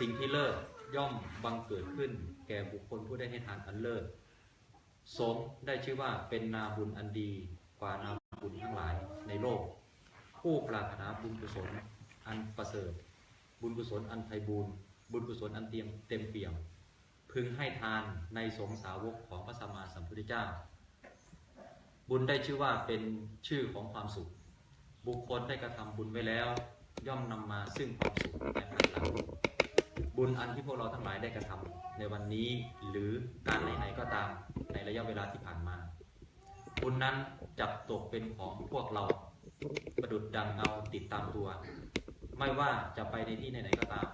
สิ่งที่เลิศย่อมบังเกิดขึ้น แก่บุคคลผู้ได้ให้ทานอันเลิศสงฆ์ได้ชื่อว่าเป็นนาบุญอันดีกว่านาบุญทั้งหลายในโลก ผู้ปรารถนาบุญกุศลอันประเสริฐ บุญกุศลอันไพบูรณ์บุญกุศลอันเตรียมเต็มเปี่ยม พึงให้ทานในสงสาวกของพระสัมมาสัมพุทธเจ้า บุญได้ชื่อว่าเป็นชื่อของความสุข บุคคลได้กระทำบุญไว้แล้ว ย่อมนำมาซึ่งความสุขในภายหลัง บุญอันที่พวกเราทั้งหลายได้กระทำในวันนี้หรือการไหนๆก็ตามในระยะเวลาที่ผ่านมา บุญนั้นจับตกเป็นของพวกเราประดุดดังเงาติดตามตัว ไม่ว่าจะไปในที่ไหนๆก็ตาม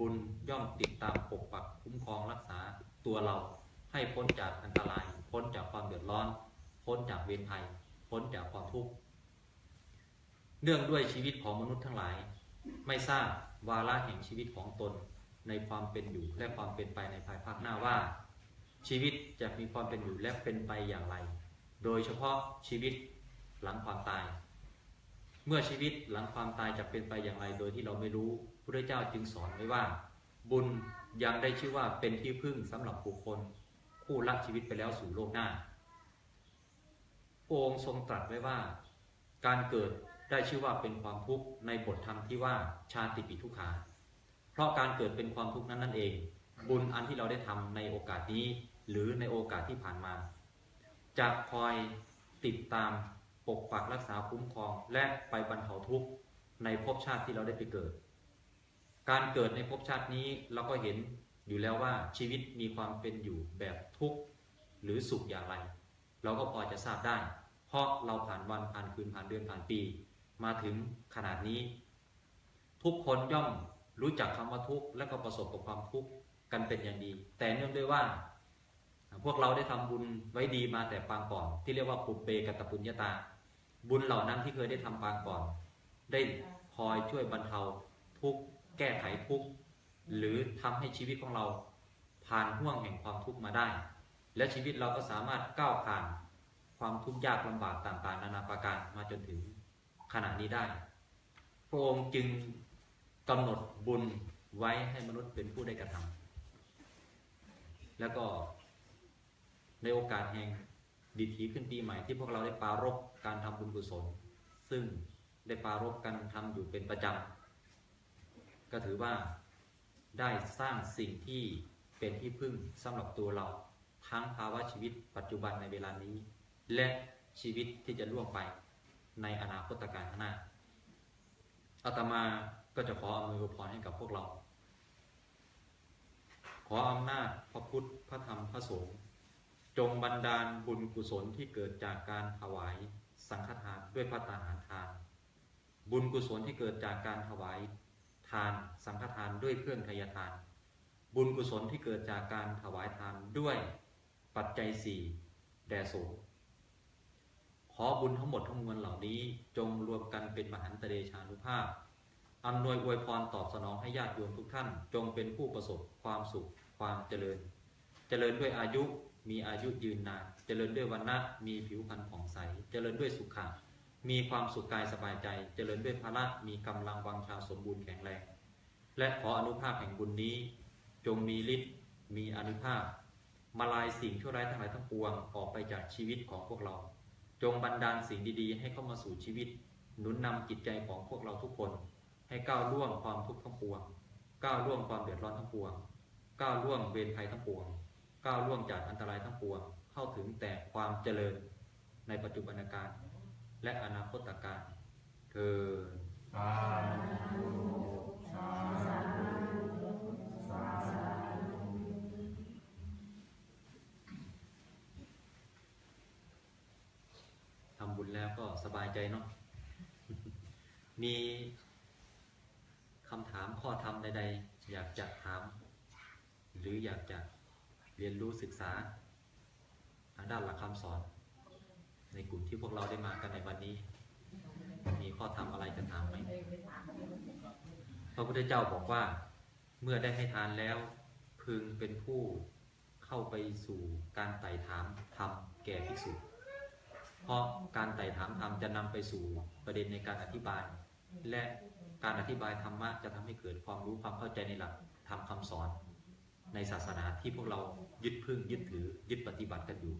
บุญย่อมติดตามปกปักคุ้มครองรักษาตัวเรา ให้พ้นจากอันตราย พ้นจากความเดือดร้อน พ้นจากเวรภัย พ้นจากความทุกข์เนื่องด้วยชีวิตของมนุษย์ทั้งหลาย ไม่ทราบวาระแห่งชีวิตของตน ในความเป็นอยู่และความเป็นไปในภายภาคหน้าว่า ชีวิตจะมีความเป็นอยู่และเป็นไปอย่างไร โดยเฉพาะชีวิตหลังความตาย เมื่อชีวิตหลังความตายจะเป็นไปอย่างไร โดยที่เราไม่รู้พระเจ้าจึงสอนไว้ว่า บุญยังได้ชื่อว่าเป็นที่พึ่งสำหรับบุคคลผู้ละชีวิตไปแล้วสู่โลกหน้าพระองค์ทรงตรัสไว้ว่า การเกิดได้ชื่อว่าเป็นความทุกข์ในบทธรรมที่ว่าชาติปิทุกขา เพราะการเกิดเป็นความทุกข์นั้นนั่นเอง บุญอันที่เราได้ทำในโอกาสนี้ หรือในโอกาสที่ผ่านมาจะคอยติดตามปกปักรักษาคุ้มครองและไปบรรเทาทุกข์ในภพชาติที่เราได้ไปเกิด การเกิดในภพชาตินี้เราก็เห็นอยู่แล้วว่าชีวิตมีความเป็นอยู่แบบทุกข์หรือสุขอย่างไร เราก็พอจะทราบได้ เพราะเราผ่านวันผ่านคืนผ่านเดือนผ่านปี มาถึงขนาดนี้ ทุกคนย่อม รู้จักคำว่าทุกข์และก็ประสบกับความทุกข์กันเป็นอย่างดี แต่เนื่องด้วยว่า พวกเราได้ทำบุญไว้ดีมาแต่ปางก่อน ที่เรียกว่าปุเปกตปุญญาตา บุญเหล่านั้นที่เคยได้ทำปางก่อน ได้คอยช่วยบรรเทาทุกข์แก้ไขทุกข์หรือทำให้ชีวิตของเราผ่านห่วงแห่งความทุกข์มาได้ และชีวิตเราก็สามารถก้าวผ่านความทุกข์ยากลำบากต่างๆ นานาประการมาจนถึงขณะนี้ได้ พระองค์จึง กำหนดบุญไว้ให้มนุษย์เป็นผู้ได้กระทำแล้วก็ในโอกาสแห่งดีถีขึ้นปีใหม่ที่พวกเราได้ปรารบการทำบุญกุศล ซึ่งได้ปรารบกันทำอยู่เป็นประจำก็ถือว่าได้สร้างสิ่งที่เป็นที่พึ่งสำหรับตัวเรา ทั้งภาวะชีวิตปัจจุบันในเวลานี้ และชีวิตที่จะล่วงไปในอนาคตการข้างหน้าอาตมา ก็จะขออำนวยพรให้กับพวกเรา ขออำนาจพระพุทธพระธรรมพระสงฆ์จงบันดาลบุญกุศลที่เกิดจากการถวายสังฆทานด้วยพระตาหารทาน บุญกุศลที่เกิดจากการถวายทานสังฆทานด้วยเครื่องทายทาน บุญกุศลที่เกิดจากการถวายทานด้วยปัจจัยสี่แด่สงฆ์ขอบุญทั้งหมดทั้งมวลเหล่านี้จงรวมกันเป็นมหันตเดชานุภาพ อำนวยอวยพรตอบสนองให้ญาติโยมทุกท่าน จงเป็นผู้ประสบความสุขความเจริญ เจริญด้วยอายุมีอายุยืนนาน เจริญด้วยวันนะมีผิวพรรณผ่องใส เจริญด้วยสุขะมีความสุขกายสบายใจ เจริญด้วยพละมีกำลังวังชาสมบูรณ์แข็งแรง และขออนุภาพแห่งบุญนี้ จงมีฤทธิ์มีอนุภาพ มาลายสิ่งชั่วร้ายทั้งหลายทั้งปวงออกไปจากชีวิตของพวกเรา จงบันดาลสิ่งดีๆ ให้เข้ามาสู่ชีวิต หนุนนำจิตใจของพวกเราทุกคน ให้ก้าวล่วงความทุกข์ทั้งปวงก้าวล่วงความเดือดร้อนทั้งปวงก้าวล่วงเวรภัยทั้งปวงก้าวล่วงจากอันตรายทั้งปวงเข้าถึงแต่ความเจริญในปัจจุบันการและอนาคตการเธอสาธุสาธุสาธุทำบุญแล้วก็สบายใจเนาะมี คำถามข้อธรรมใด ๆ อยากจะถาม หรืออยากจะเรียนรู้ศึกษาทางด้านหลักคำสอน ในกลุ่มที่พวกเราได้มากันในวันนี้ มีข้อธรรมอะไรจะถามไหมพระพุทธเจ้าบอกว่า เมื่อได้ให้ทานแล้ว พึงเป็นผู้เข้าไปสู่การไต่ถามธรรมแก่ภิกษุเพราะการไต่ถามธรรมจะนำไปสู่ประเด็นในการอธิบาย และ การอธิบายธรรมะจะทำให้เกิดความรู้ความเข้าใจในหลักธรรมคำสอน ในศาสนาที่พวกเรายึดพึ่งยึดถือยึดปฏิบัติกันอยู่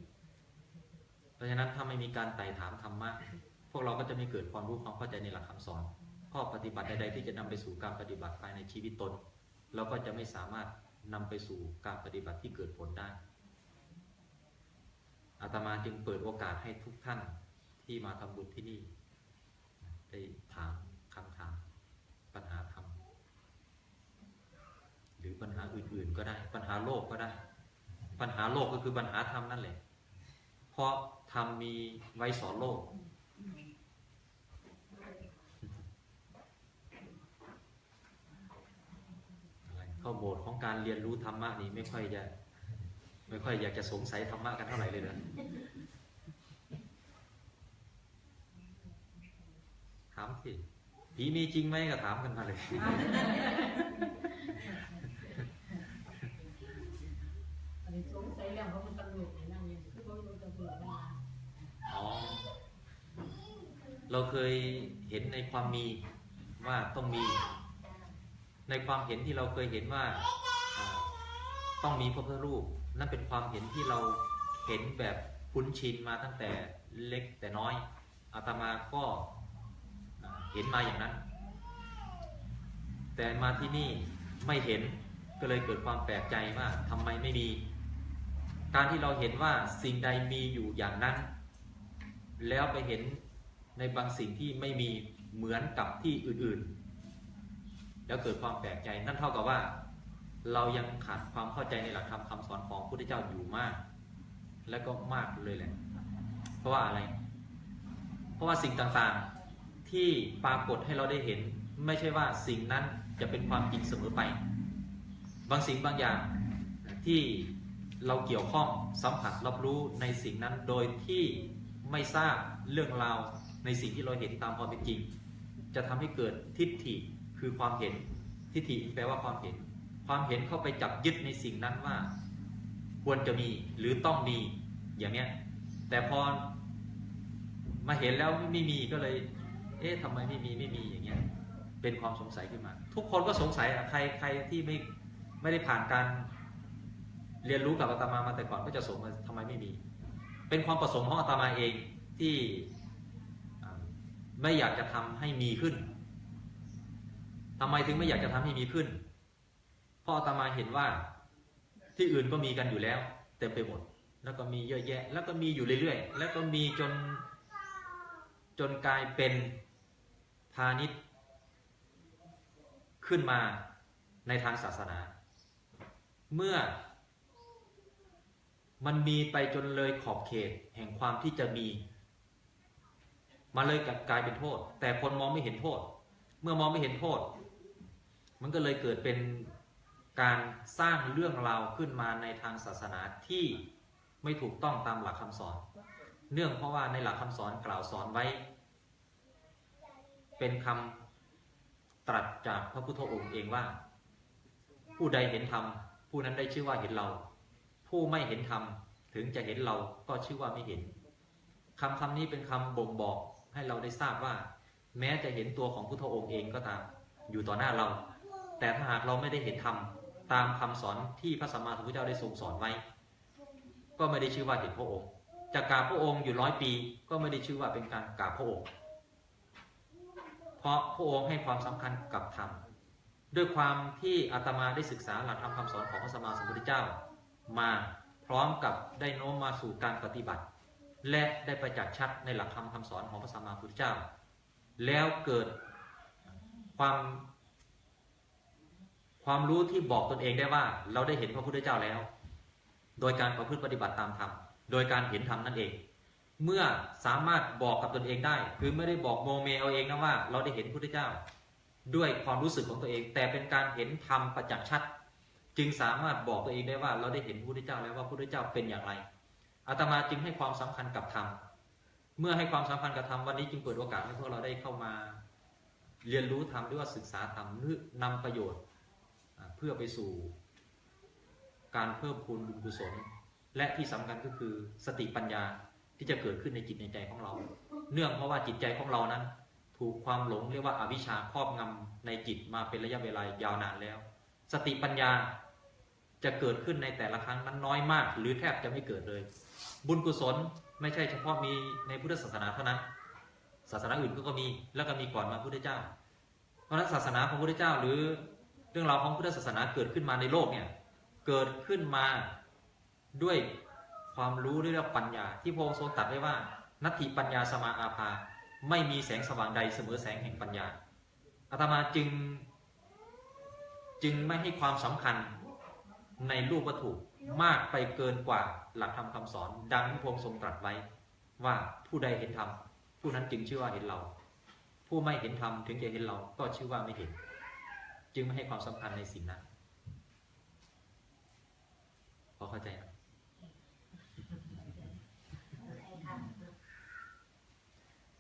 เพราะฉะนั้นถ้าไม่มีการไต่ถามธรรมะพวกเราก็จะไม่เกิดความรู้ความเข้าใจในหลักคำสอน ข้อปฏิบัติใดๆที่จะนำไปสู่การปฏิบัติภายในชีวิตตน เราก็จะไม่สามารถนำไปสู่การปฏิบัติที่เกิดผลได้อาตมาจึงเปิดโอกาสให้ทุกท่านที่มาทำบุญที่นี่ ได้ถามคำถาม ปัญหาธรรม หรือปัญหาอื่นๆก็ได้ ปัญหาโลกก็ได้ ปัญหาโลกก็คือปัญหาธรรมนั่นแหละ เพราะธรรมมีไว้สอนโลกอะไรเข้าโหมดของการเรียนรู้ธรรมะนี่ไม่ค่อยจะไม่ค่อยอยากจะสงสัยธรรมะกันเท่าไหร่เลยนะถามสิผีมีจริงไหมก็ถามกันมาเลย อันนี้สงสัยเรื่องของมันตำรวจเนี่ยนั่งเนี่ยคือเขาโดนตำรวจมา อ๋อ เราเคยเห็นในความมีว่าต้องมี ในความเห็นที่เราเคยเห็นว่าต้องมีพระพุทธรูป นั่นเป็นความเห็นที่เราเห็นแบบคุ้นชินมาตั้งแต่เล็กแต่น้อยอาตมาก็เห็นมาอย่างนั้น แต่มาที่นี่ไม่เห็นก็เลยเกิดความแปลกใจว่าทำไมไม่มี การที่เราเห็นว่าสิ่งใดมีอยู่อย่างนั้น แล้วไปเห็น ในบางสิ่งที่ไม่มีเหมือนกับที่อื่นๆ แล้วเกิดความแปลกใจนั่นเท่ากับว่า เรายังขาดความเข้าใจในหลักธรรมคำสอนของพระพุทธเจ้าอยู่มาก และก็มากเลยแหละ เพราะว่าอะไร เพราะว่าสิ่งต่างๆที่ปรากฏให้เราได้เห็น ไม่ใช่ว่าสิ่งนั้นจะเป็นความจริงเสมอไป บางสิ่งบางอย่างที่เราเกี่ยวข้องสัมผัสรับรู้ในสิ่งนั้นโดยที่ไม่ทราบเรื่องราว ในสิ่งที่เราเห็นตามความเป็นจริง จะทำให้เกิดทิฏฐิคือความเห็นทิฏฐิแปลว่าความเห็น ความเห็นเข้าไปจับยึดในสิ่งนั้นว่า ควรจะมีหรือต้องมีอย่างเนี้ยแต่พอมาเห็นแล้วไม่มีก็เลย เอ๊ะทำไมไม่มีไม่มีอย่างเงี้ยเป็นความสงสัยขึ้นมา ทุกคนก็สงสัยใครใครที่ไม่ไม่ได้ผ่านการเรียนรู้กับอาตมามาแต่ก่อนก็จะสงสัยทำไมไม่มี เป็นความประสงค์ของอาตมาเองที่ ไม่อยากจะทำให้มีขึ้นทำไมถึงไม่อยากจะทำให้มีขึ้น เพราะอาตมาเห็นว่าที่อื่นก็มีกันอยู่แล้ว เต็มไปหมด แล้วก็มีเยอะแยะ แล้วก็มีอยู่เรื่อยๆ แล้วก็มีจนจนกลายเป็นพาณิชย์ขึ้นมาในทางศาสนา เมื่อมันมีไปจนเลยขอบเขตแห่งความที่จะมี มาเลยกลายเป็นโทษ แต่คนมองไม่เห็นโทษ เมื่อมองไม่เห็นโทษ มันก็เลยเกิดเป็นการสร้างเรื่องราวขึ้นมาในทางศาสนาที่ไม่ถูกต้องตามหลักคำสอน เนื่องเพราะว่าในหลักคำสอนกล่าวสอนไว้ เป็นคำตรัสจากพระพุทธองค์เองว่า ผู้ใดเห็นธรรมผู้นั้นได้ชื่อว่าเห็นเรา ผู้ไม่เห็นธรรมถึงจะเห็นเราก็ชื่อว่าไม่เห็นคำคำนี้เป็นคำบ่งบอก ให้เราได้ทราบว่า แม้จะเห็นตัวของพุทธองค์เองก็ตามอยู่ต่อหน้าเรา แต่ถ้าหากเราไม่ได้เห็นธรรมตามคำสอนที่พระสัมมาสัมพุทธเจ้าได้ทรงสอนไว้ ก็ไม่ได้ชื่อว่าเห็นพระองค์ จะกราบพระองค์อยู่ร้อยปี ก็ไม่ได้ชื่อว่าเป็นการกราบพระองค์ เพราะพระองค์ให้ความสำคัญกับธรรมด้วยความที่อาตมาได้ศึกษาหลักธรรมคำสอนของพระสัมมาสัมพุทธเจ้า มาพร้อมกับได้โน้มมาสู่การปฏิบัติ และได้ประจักษ์ชัดในหลักธรรมคำสอนของพระสัมมาสัมพุทธเจ้า แล้วเกิดความความรู้ที่บอกตนเองได้ว่าเราได้เห็นพระพุทธเจ้าแล้ว โดยการประพฤติปฏิบัติตามธรรมโดยการเห็นธรรมนั่นเอง เมื่อสามารถบอกกับตนเองได้ คือไม่ได้บอกโมเมเอาเองนะว่า เราได้เห็นพระพุทธเจ้า ด้วยความรู้สึกของตัวเอง แต่เป็นการเห็นธรรมประจักษ์ชัด จึงสามารถบอกตัวเองได้ว่าเราได้เห็นพระพุทธเจ้าแล้วว่าพระพุทธเจ้าเป็นอย่างไร อาตมาจึงให้ความสำคัญกับธรรมเมื่อให้ความสำคัญกับธรรมวันนี้จึงเปิดโอกาสให้พวกเราได้เข้ามาเรียนรู้ธรรมหรือว่าศึกษาธรรมหรือนำประโยชน์ เพื่อไปสู่การเพิ่มพูนบุญกุศล และที่สำคัญก็คือสติปัญญาที่จะเกิดขึ้นในจิตในใจของเรา เนื่องเพราะว่าจิตใจของเรานั้น ถูกความหลงเรียกว่าอาวิชชาครอบงำในจิตมาเป็นระยะเวลายาวนานแล้ว สติปัญญาจะเกิดขึ้นในแต่ละครั้งนั้นน้อยมาก หรือแทบจะไม่เกิดเลย บุญกุศลไม่ใช่เฉพาะมีในพุทธศาสนาเท่านั้น ศาสนาอื่นก็มีแล้วก็มีก่อนมาพุทธเจ้า เพราะฉะนั้นศาสนาของพุทธเจ้าหรือเรื่องราวของพุทธศาสนาเกิดขึ้นมาในโลกเนี่ยเกิดขึ้นมาด้วยความรู้ด้วยปัญญา ที่พระองค์ทรงตรัสไว้ว่า นัตถิปัญญาสมาอาภา ไม่มีแสงสว่างใดเสมอแสงแห่งปัญญาอาตมาจึงจึงไม่ให้ความสำคัญในรูปวัตถุ มากไปเกินกว่าหลักธรรมคำสอน ดังที่พระองค์ทรงตรัสไว้ ว่าผู้ใดเห็นธรรมผู้นั้นจึงชื่อว่าเห็นเรา ผู้ไม่เห็นธรรมถึงจะเห็นเราก็ชื่อว่าไม่เห็น จึงไม่ให้ความสำคัญในสิ่งนั้นพอเข้าใจไหม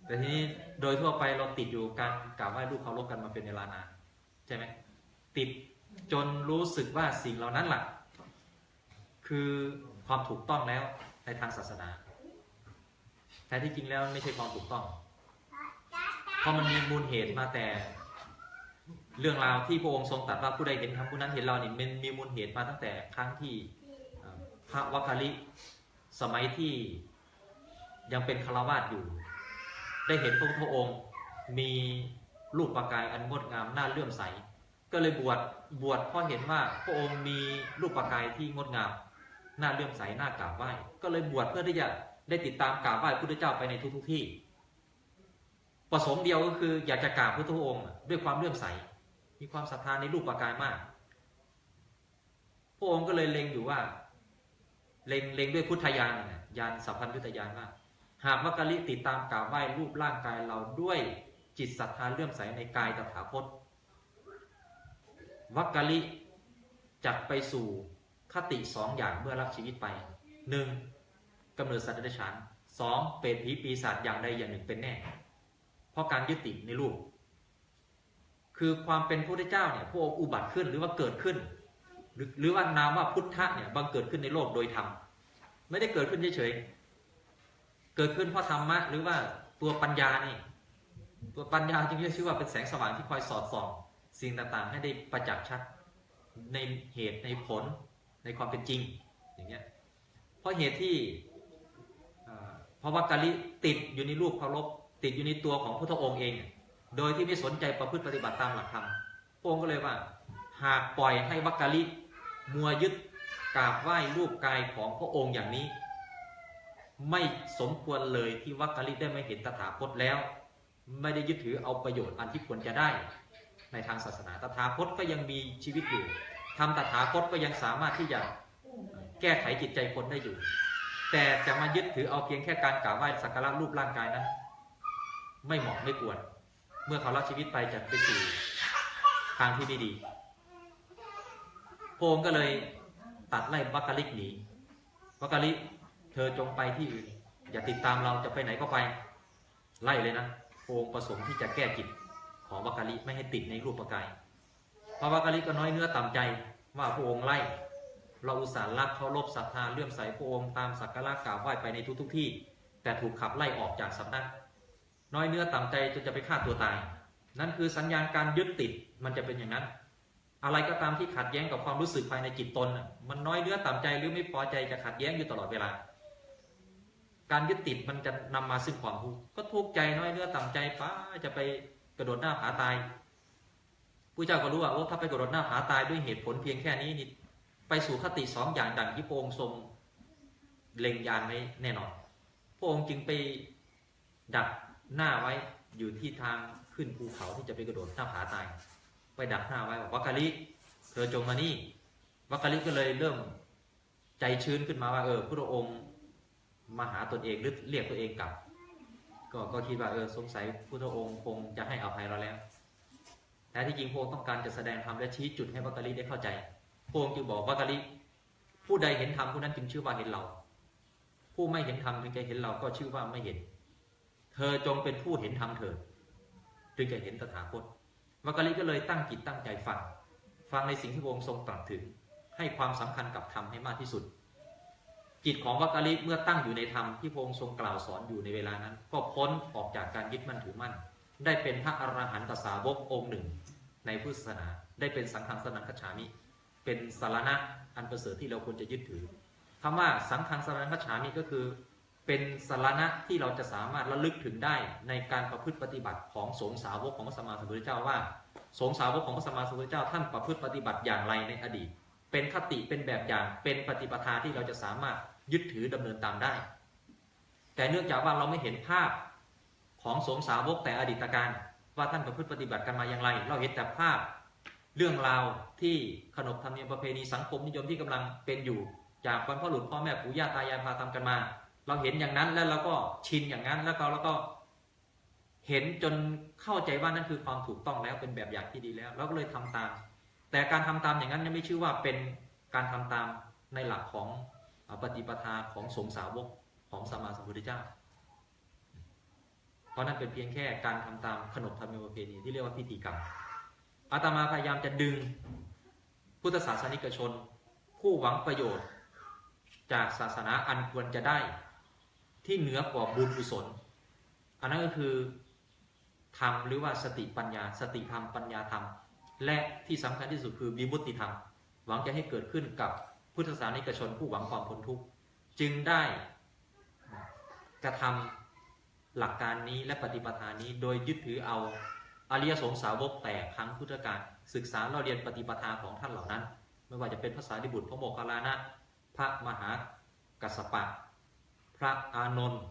แต่ทีนี้โดยทั่วไปเราติดอยู่การกราบไหว้รูปเคารพกันมาเป็นเวลานานใช่ไหมติดจนรู้สึกว่าสิ่งเหล่านั้นแหละ คือความถูกต้องแล้วในทางศาสนา แต่ที่จริงแล้วไม่ใช่ความถูกต้อง เพราะมันมีมูลเหตุมาแต่ เรื่องราวที่พระองค์ทรงตรัสว่าผู้ใดเห็นธรรมผู้นั้นเห็นเรานี่มันมีมูลเหตุมาตั้งแต่ครั้งที่พระวัคคลิสมัยที่ยังเป็นคารวาสอยู่ ได้เห็นพระพุทธองค์มีรูปประกายอันงดงามน่าเลื่อมใส ก็เลยบวชบวชเพราะเห็นว่าพระองค์มีรูปประกายที่งดงาม น่าเลื่อมใสน่ากราบไหว้ก็เลยบวชเพื่อที่จะได้ติดตามกราบไหว้พุทธเจ้าไปในทุกๆที่ ประสงค์เดียวก็คืออยากจะกราบพระพุทธองค์ ด้วยความเลื่อมใส มีความศรัทธาในรูปประกายมาก พระองค์ก็เลยเล็งอยู่ว่า เล็งเล็งด้วยพุทธญาณญาณสัพพัญญุตญาณว่าหากวักกะลิติดตามกราบไหว้รูปร่างกายเราด้วยจิตศรัทธาเลื่อมใสในกายตถาคตวักกะลิจักไปสู่ คติสองอย่างเมื่อรับชีวิตไปหนึ่งกำเนิดสัตว์เดรัจฉานสองเปรตผีปีศาจอย่างใดอย่างหนึ่งเป็นแน่ เพราะการยึดติดในรูป คือความเป็นพระพุทธเจ้าเนี่ยพระองค์อุบัติขึ้นหรือว่าเกิดขึ้นหรือหรือว่านามว่าพุทธะเนี่ยบังเกิดขึ้นในโลกโดยธรรมไม่ได้เกิดขึ้นเฉยๆเกิดขึ้นเพราะธรรมะหรือว่าตัวปัญญานี่ ตัวปัญญาจึงเรียกชื่อว่าเป็นแสงสว่างที่คอยสอดส่อง สิ่งต่างๆ ให้ได้ประจักษ์ชัดในเหตุในผล ในความเป็นจริงอย่างเงี้ยเพราะเหตุที่เพราะว่ากาลิติดอยู่ในรูปเคารพติดอยู่ในตัวของพระองค์เอง โดยที่ไม่สนใจประพฤติปฏิบัติตามหลักธรรมพระองค์ก็เลยว่า หากปล่อยให้วักกะลิมัวยึดกราบไหว้รูปกายของพระองค์อย่างนี้ ไม่สมควรเลยที่วักกะลิได้ไม่เห็นตถาคตแล้ว ไม่ได้ยึดถือเอาประโยชน์อันที่ควรจะได้ ในทางศาสนาตถาคตก็ยังมีชีวิตอยู่ ทำตถาคตก็ยังสามารถที่จะแก้ไขจิตใจคนได้อยู่ แต่จะมายึดถือเอาเพียงแค่การกราบไหว้สักการะรูปร่างกายนั้น ไม่เหมาะไม่ควรเมื่อเขาละชีวิตไปจะไปสู่ทางที่ไม่ดีพงก็เลยตัดไล่วักกะลิกหนีวักกะลิเธอจงไปที่อื่น อย่าติดตามเราจะไปไหนก็ไป ไล่เลยนะพงประสงค์ที่จะแก้จิตของวักกะลิไม่ให้ติดในรูปกาย พระวักกะลิก็น้อยเนื้อต่ำใจว่าพระองค์ไล่ เราอุตส่าห์รักเคารพศรัทธาเลื่อมใสพระองค์ตามสักการะกราบไหว้ไปในทุกๆที่ แต่ถูกขับไล่ออกจากสำนัก น้อยเนื้อต่ำใจจนจะไปฆ่าตัวตาย นั่นคือสัญญาณการยึดติดมันจะเป็นอย่างนั้น อะไรก็ตามที่ขัดแย้งกับความรู้สึกภายในจิตตน มันน้อยเนื้อต่ำใจหรือไม่พอใจจะขัดแย้งอยู่ตลอดเวลาการยึดติดมันจะนำมาซึ่งความทุกข์ก็ทุกข์ใจน้อยเนื้อต่ำใจป้าจะไปกระโดดหน้าผาตาย ผู้เจ้าก็รู้ว่าโอ้ถ้าไปกระโดดหน้าผาตายด้วยเหตุผลเพียงแค่นี้นี่ไปสู่คติสองอย่างดังที่พระองค์ทรงเล็งยานไว้แน่นอนพระองค์จึงไปดักหน้าไว้อยู่ที่ทางขึ้นภูเขาที่จะไปกระโดดหน้าผาตาย ไปดักหน้าไว้บอกวักกะลิเธอจงมานี่วักกะลิก็เลยเริ่มใจชื้นขึ้นมาว่า เออพระองค์มาหาตนเองหรือเรียกตัวเองกลับ ก็ก็คิดว่าเออสงสัยพระองค์คงจะให้อภัยเราแล้ว แต่ที่จริงพระองค์ต้องการจะแสดงธรรมและชี้จุดให้วักกะลิได้เข้าใจพระองค์จึงบอกวักกะลิผู้ใดเห็นธรรมผู้นั้นจึงชื่อว่าเห็นเรา ผู้ไม่เห็นธรรมถึงจะเห็นเราก็ชื่อว่าไม่เห็น เธอจงเป็นผู้เห็นธรรมเถิดจึงจะเห็นตถาคตวักกะลิก็เลยตั้งจิตตั้งใจฟังฟังในสิ่งที่พระองค์ทรงตรัสถึง ให้ความสำคัญกับธรรมให้มากที่สุด จิตของวักกะลิเมื่อตั้งอยู่ในธรรมที่พระองค์ทรงกล่าวสอนอยู่ในเวลานั้น ก็พ้นออกจากการยึดมั่นถือมั่น ได้เป็นพระอรหันตสาวกองค์หนึ่ง ในพุทธศาสนา ได้เป็นสังฆังสนังคฉามิ เป็นสารณะอันประเสริฐที่เราควรจะยึดถือคำว่าสังฆังสนังคฉามิก็คือ เป็นสารณะที่เราจะสามารถระลึกถึงได้ในการประพฤติปฏิบัติของสงสาวกของพระสัมมาสัมพุทธเจ้าว่าสงสาวกของพระสัมมาสัมพุทธเจ้าท่านประพฤติปฏิบัติอย่างไรในอดีต เป็นคติเป็นแบบอย่างเป็นปฏิปทาที่เราจะสามารถยึดถือดำเนินตามได้ แต่เนื่องจากว่าเราไม่เห็นภาพ ของสงสาวกแต่อดีตการ ว่าท่านประพฤติปฏิบัติกันมาอย่างไร เราเห็นแต่ภาพเรื่องราวที่ขนบธรรมเนียมประเพณีสังคมนิยมที่กำลังเป็นอยู่ จากบรรพบุรุษพ่อแม่ปู่ย่าตายายพาทำกันมา เราเห็นอย่างนั้นแล้วเราก็ชินอย่างนั้นแล้วก็แล้วก็เห็นจนเข้าใจว่านั่นคือความถูกต้องแล้วเป็นแบบอย่างที่ดีแล้ว เราก็เลยทำตาม แต่การทำตามอย่างนั้นยังไม่ชื่อว่าเป็นการทำตามในหลักของปฏิปทาของสงสาวกของสมมาสัมพุทธเจ้า ราะนั่นเป็นเพียงแค่การทำตามขนบธรรมเนียมประเพณีที่เรียกว่าพิธีกรรมอาตมาพยายามจะดึงพุทธศาสนิกชน ผู้หวังประโยชน์ จากศาสนาอันควรจะได้ที่เหนือกว่าบุญกุศล อันนั้นก็คือธรรมหรือว่าสติปัญญา สติธรรมปัญญาธรรม และที่สำคัญที่สุดคือวิมุตติธรรม หวังจะให้เกิดขึ้นกับพุทธศาสนิกชน ผู้หวังความพ้นทุกข์จึงได้กระทำ หลักการนี้และปฏิปทานนี้โดยยึดถือเอาอริยสงสาวกแต่ครั้งพุทธกาลศึกษาเราเรียนปฏิปทาของท่านเหล่านั้น ไม่ว่าจะเป็นภาษาดิบุตรพระโมคคัลลานะพระมหากัสสปะ พระอานนท์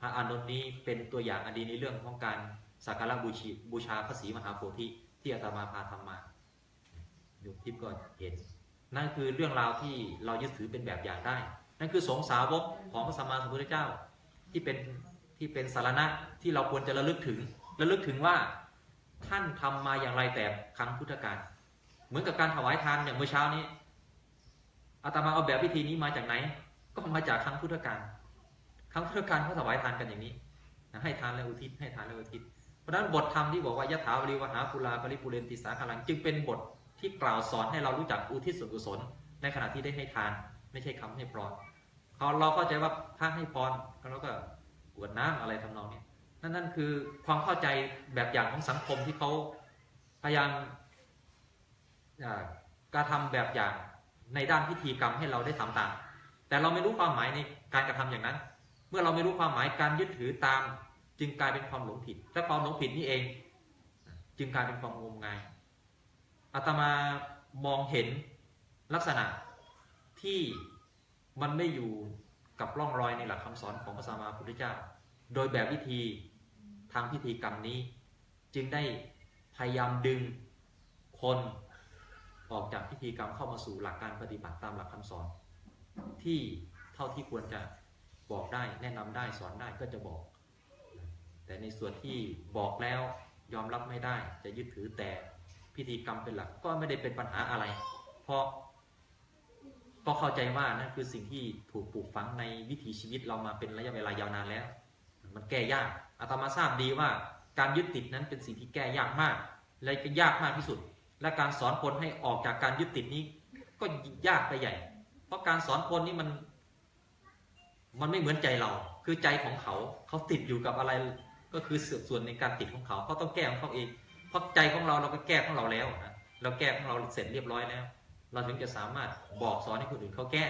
พระอานนท์นี้เป็นตัวอย่างอดีในเรื่องของการสักการะบูชีบูชาพระศรีมหาโพธิที่อาตมาพาทำมาโยมทิพย์ก็เห็น นั่นคือเรื่องราวที่เรายึดถือเป็นแบบอย่างได้ นั่นคือสงสาวกของพระสัมมาสัมพุทธเจ้าที่เป็น ที่เป็นสารณะที่เราควรจะระลึกถึงระลึกถึงว่าท่านทำมาอย่างไรแต่ครั้งพุทธกาลเหมือนกับการถวายทานอย่างเมื่อเช้านี้อาตมาเอาแบบพิธีนี้มาจากไหน ก็มาจากครั้งพุทธกาลครั้งพุทธกาลเขาถวายทานกันอย่างนี้ให้ทานและอุทิศให้ทานและอุทิศ เพราะฉะนั้นบทธรรมที่บอกว่ายะถาวรีวหาปุราปริปุเรนติสาคารังจึงเป็นบทที่กล่าวสอนให้เรารู้จักอุทิศส่วนกุศล ในขณะที่ได้ให้ทานไม่ใช่คำให้พรเขาเราเข้าใจว่าพระให้พรแล้วก็ กวดน้ำอะไรทำนองนี้นั่นนั่นคือความเข้าใจแบบอย่างของสังคมที่เขาพยายามการทำแบบอย่างในด้านพิธีกรรมให้เราได้ทำตาม แต่เราไม่รู้ความหมายในการกระทำอย่างนั้น เมื่อเราไม่รู้ความหมายการยึดถือตาม จึงกลายเป็นความหลงผิดและความหลงผิดนี่เอง จึงกลายเป็นความงมงายอาตมามองเห็นลักษณะที่มันไม่อยู่ กับร่องรอยในหลักคำสอนของพระสัมมาสัมพุทธเจ้า โดยแบบวิธีทางพิธีกรรมนี้ จึงได้พยายามดึงคนออกจากพิธีกรรมเข้ามาสู่หลักการปฏิบัติตามหลักคำสอน ที่เท่าที่ควรจะบอกได้แนะนำได้สอนได้ก็จะบอก แต่ในส่วนที่บอกแล้วยอมรับไม่ได้จะยึดถือแต่พิธีกรรมเป็นหลักก็ไม่ได้เป็นปัญหาอะไร เพราะ ก็เข้าใจว่านั่นคือสิ่งที่ถูกปลูกฝังในวิถีชีวิตเรามาเป็นระยะเวลายาวนานแล้ว มันแก้ยากอาตมาทราบดีว่าการยึดติดนั้นเป็นสิ่งที่แก้ยากมาก และก็ยากมากที่สุด และการสอนคนให้ออกจากการยึดติดนี้ ก็ยากไปใหญ่ เพราะการสอนคนนี่มัน มันไม่เหมือนใจเรา คือใจของเขา เขาติดอยู่กับอะไร ก็คือส่วนในการติดของเขาเขาต้องแก้ของเขาเอง เพราะใจของเราเราก็แก้ของเราแล้วนะ เราแก้ของเราเสร็จเรียบร้อยแล้ว เราถึงจะสามารถบอกสอนให้คนอื่นเขาแก้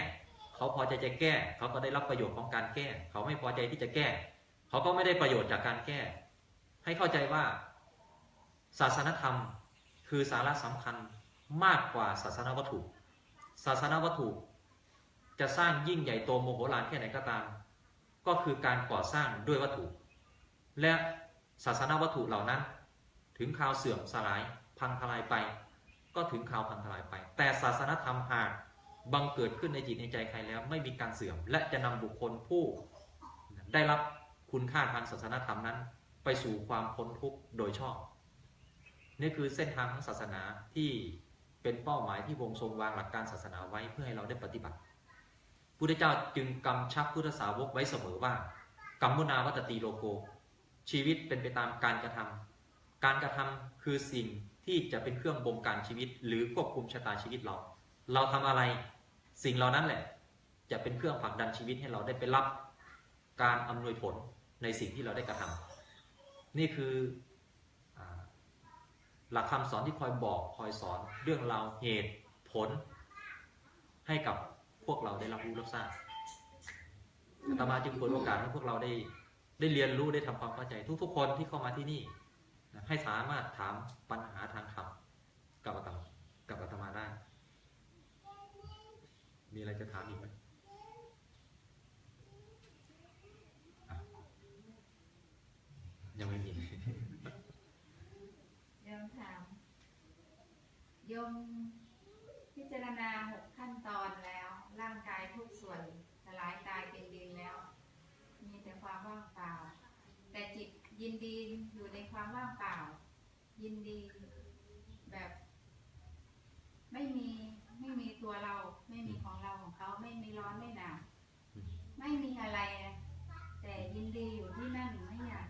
เขาพอใจจะแก้ เขาก็ได้รับประโยชน์ของการแก้ เขาไม่พอใจที่จะแก้ เขาก็ไม่ได้ประโยชน์จากการแก้ ให้เข้าใจว่า ศาสนธรรม คือสาระสำคัญมากกว่าศาสนวัตถุ ศาสนวัตถุ จะสร้างยิ่งใหญ่โตโมโหลานแค่ไหนก็ตาม ก็คือการก่อสร้างด้วยวัตถุ และศาสนวัตถุเหล่านั้น ถึงข่าวเสื่อมสลายพังทลายไป ก็ถึงข่าวพังทลายไป แต่ศาสนธรรมหากบังเกิดขึ้นในจิตในใจใครแล้ว ไม่มีการเสื่อม และจะนำบุคคลผู้ได้รับคุณค่าทางศาสนธรรมนั้น ไปสู่ความพ้นทุกข์โดยชอบ นี่คือเส้นทางของศาสนาที่เป็นเป้าหมายที่วงทรงวางหลักการศาสนาไว้เพื่อให้เราได้ปฏิบัติพุทธเจ้าจึงกำชับพุทธสาวกไว้เสมอว่ากัมมุนาวัตติโลโก ชีวิตเป็นไปตามการกระทำการกระทำคือสิ่ง ที่จะเป็นเครื่องบงการชีวิต หรือควบคุมชะตาชีวิตเรา เราทำอะไรสิ่งเหล่านั้นแหละ จะเป็นเครื่องผลักดันชีวิตให้เราได้ไปรับการอำนวยผลในสิ่งที่เราได้กระทำนี่คือหลักคำสอนที่คอยบอกคอยสอนเรื่องราวเหตุผล ให้กับพวกเราได้รับรู้รับทราบอาตมาจึงเปิดโอกาสให้พวกเราได้ได้เรียนรู้ได้ทำความเข้าใจทุกๆคนที่เข้ามาที่นี่ ให้สามารถถามปัญหาทางธรรมกับอาตมากับอาตมาได้ มีอะไรจะถามอีกไหมยังไม่มีโยมถามโยมพิจารณาหกขั้นตอนแล้ว ร่างกายทุกส่วนสลายกายเป็นดินแล้ว มีแต่ความว่างเปล่า แต่จิต ยินดีอยู่ในความว่างเปล่า ยินดีแบบ ไม่มีไม่มีตัวเรา ไม่มีของเราของเขาไม่มีร้อนไม่หนาวไม่มีอะไร แต่ยินดีอยู่ที่นั่นไม่อยาก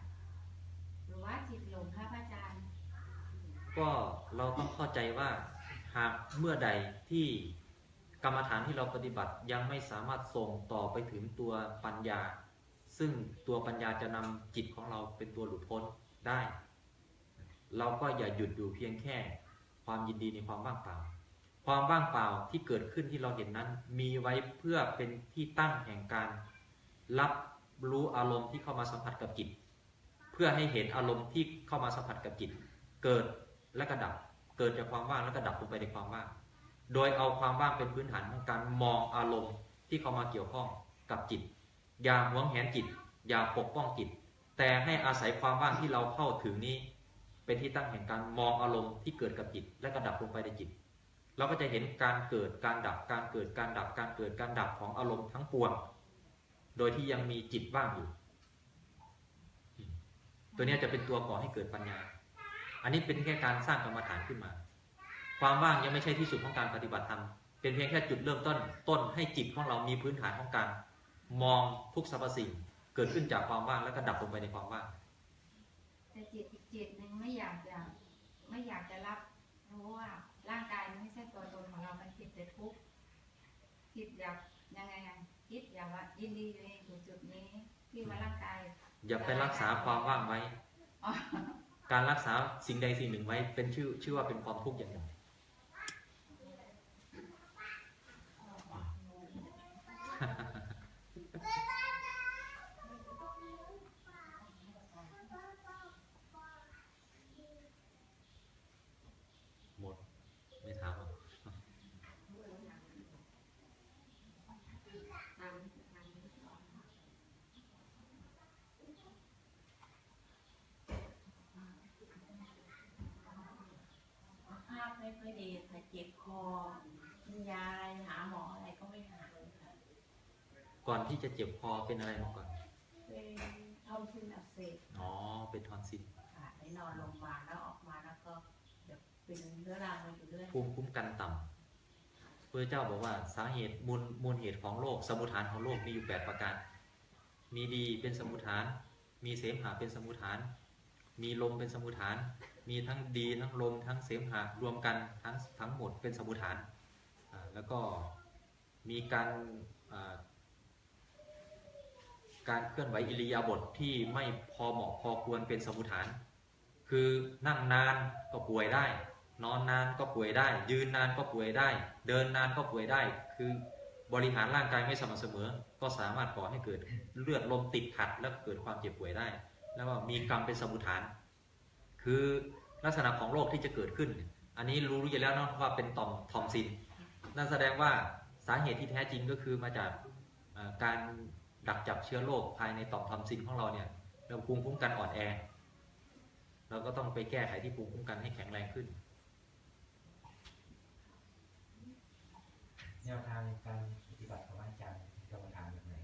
หรือว่าจิตหลงครับอาจารย์ ก็เราต้องเข้าใจว่า หากเมื่อใดที่กรรมฐานที่เราปฏิบัติยังไม่สามารถส่งต่อไปถึงตัวปัญญา ซึ่งตัวปัญญาจะนำจิตของเราเป็นตัวหลุดพ้นได้ เราก็อย่าหยุดอยู่เพียงแค่ ความยินดีในความว่างเปล่า ความว่างเปล่าที่เกิดขึ้นที่เราเห็นนั้น มีไว้เพื่อเป็นที่ตั้งแห่งการ รับรู้อารมณ์ที่เข้ามาสัมผัสกับจิต เพื่อให้เห็นอารมณ์ที่เข้ามาสัมผัสกับจิต เกิดและก็ดับ เกิดจากความว่างแล้วก็ดับลงไปในความว่าง โดยเอาความว่างเป็นพื้นฐานของการมองอารมณ์ที่เข้ามาเกี่ยวข้องกับจิต อย่าหวงแหนจิต อย่าปกป้องจิต แต่ให้อาศัยความว่างที่เราเข้าถึงนี้ เป็นที่ตั้งแห่งการมองอารมณ์ที่เกิดกับจิต และก็ดับลงไปในจิต เราก็จะเห็นการเกิดการดับการเกิดการดับการเกิดการดับของอารมณ์ทั้งปวง โดยที่ยังมีจิตว่างอยู่ ตัวนี้จะเป็นตัวก่อให้เกิดปัญญา อันนี้เป็นแค่การสร้างกรรมฐานขึ้นมา ความว่างยังไม่ใช่ที่สุดของการปฏิบัติธรรมเป็นเพียงแค่จุดเริ่มต้นต้นให้จิตของเรามีพื้นฐานของการ มองทุกสรรพสิ่ง เกิดขึ้นจากความว่างแล้วก็ดับลงไปในความว่างแต่จิตอีกจิตหนึ่งไม่อยากจะไม่อยากจะรับรู้ว่าร่างกายมันไม่ใช่ตัวตนของเรา มันจิตแต่ทุกข์จิตอยากยังไงอะจิตอยากว่ายินดีในจุดจุดๆนี้ที่ว่าร่างกาย อย่าไปรักษาความว่างไว้อ๋อการรักษาสิ่งใดสิ่งหนึ่งไว้เป็นชื่อชื่อว่าเป็นความทุกข์อย่างหนึ่ง หมด ไม่ถามหรอก ภาพไม่ค่อยดีค่ะเจ็บคอกินยาอะไรหาหมออะไรก็ไม่หายค่ะ ก่อนที่จะเจ็บคอเป็นอะไรมาก่อน เป็นทอมซินอักเสบอ๋อ เป็นทอนซิลค่ะได้นอนโรงพยาบาลแล้วออกมาแล้วก็เดี๋ยวเป็นเรื้อรังมาอยู่เรื่อยภูมิคุ้มกันต่ำพระเจ้าบอกว่าสาเหตุมูลมูลเหตุของโรคสมุฏฐานของโรคมีอยู่ 8 ประการ มีดีเป็นสมุฏฐาน มีเสมหะเป็นสมุฏฐาน มีลมเป็นสมุฏฐาน มีทั้งดีทั้งลมทั้งเสมหะรวมกันทั้งทั้งหมดเป็นสมุฏฐานอ่าแล้วก็มีการอ่า การเคลื่อนไหวอิริยาบถทที่ไม่พอเหมาะพอควรเป็นสมุฐาน คือนั่งนานก็ป่วยได้ นอนนานก็ป่วยได้ ยืนนานก็ป่วยได้ เดินนานก็ป่วยได้ คือบริหารร่างกายไม่สม่ำเสมอ ก็สามารถก่อให้เกิดเลือดลมติดขัดและเกิดความเจ็บป่วยได้ แล้วก็มีกรรมเป็นสมุฐาน คือลักษณะของโรคที่จะเกิดขึ้น อันนี้รู้อยู่แล้วนะว่าเป็นต่อมทอมซิน นั่นแสดงว่าสาเหตุที่แท้จริงก็คือมาจากการ ดักจับเชื้อโรคภายในต่อมทอมซินของเราเนี่ยเราภูมิคุ้มกันอ่อนแอ เราก็ต้องไปแก้ไขที่ภูมิคุ้มกันให้แข็งแรงขึ้น แนวทางการปฏิบัติของอาจารย์กรรมฐานแบบไหน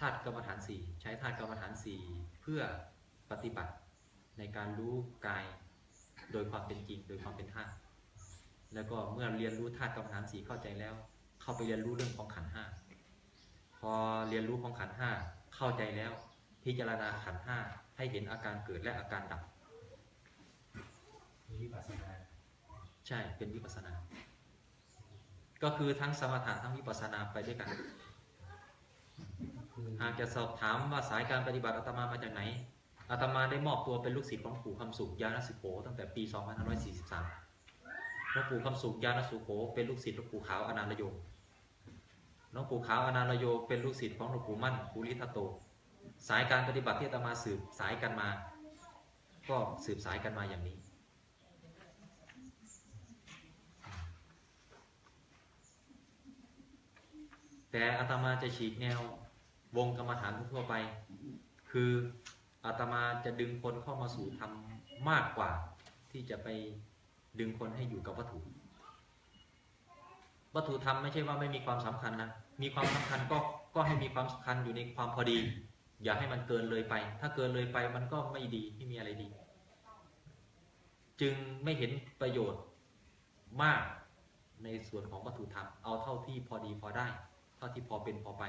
ธาตุกรรมฐานสี่ใช้ธาตุกรรมฐานสี่เพื่อปฏิบัติในการรู้กายโดยความเป็นจริง โดยความเป็นธาตุแล้วก็เมื่อเรียนรู้ธาตุกรรมฐานสี่เข้าใจแล้ว เข้าไปเรียนรู้เรื่องของขันธ์ห้า พอเรียนรู้ของขันธ์ห้าเข้าใจแล้ว พิจารณาขันธ์ห้าให้เห็นอาการเกิดและอาการดับมีวิปัสสนาใช่เป็นวิปัสสนา ก็คือทั้งสมถะทั้งวิปัสสนาไปด้วยกันคือหากจะสอบถามว่าสายการปฏิบัติอาตมามาจากไหนอาตมาได้มอบตัวเป็นลูกศิษย์ของหลวงปู่คำสุขยานสุโขตั้งแต่ปี 2543หลวงปู่คำสุขยานสุโขเป็นลูกศิษย์หลวงปู่ขาวอนันตโย หลวงปู่ขาวอนันตโยเป็นลูกศิษย์ของหลวงปู่มั่นภูริทัตโต สายการปฏิบัติที่อาตมาสืบสายกันมา ก็สืบสายกันมาอย่างนี้ แต่อาตมาจะฉีกแนววงกรรมฐานทั่วไป คืออาตมาจะดึงคนเข้ามาสู่ธรรมมากกว่าที่จะไปดึงคนให้อยู่กับวัตถุ วัตถุธรรมไม่ใช่ว่าไม่มีความสำคัญนะ มีความสำคัญก็ก็ให้มีความสำคัญอยู่ในความพอดี อย่าให้มันเกินเลยไป ถ้าเกินเลยไปมันก็ไม่ดีไม่มีอะไรดี จึงไม่เห็นประโยชน์มากในส่วนของวัตถุธรรมเอาเท่าที่พอดีพอได้ เท่าที่พอเป็นพอไป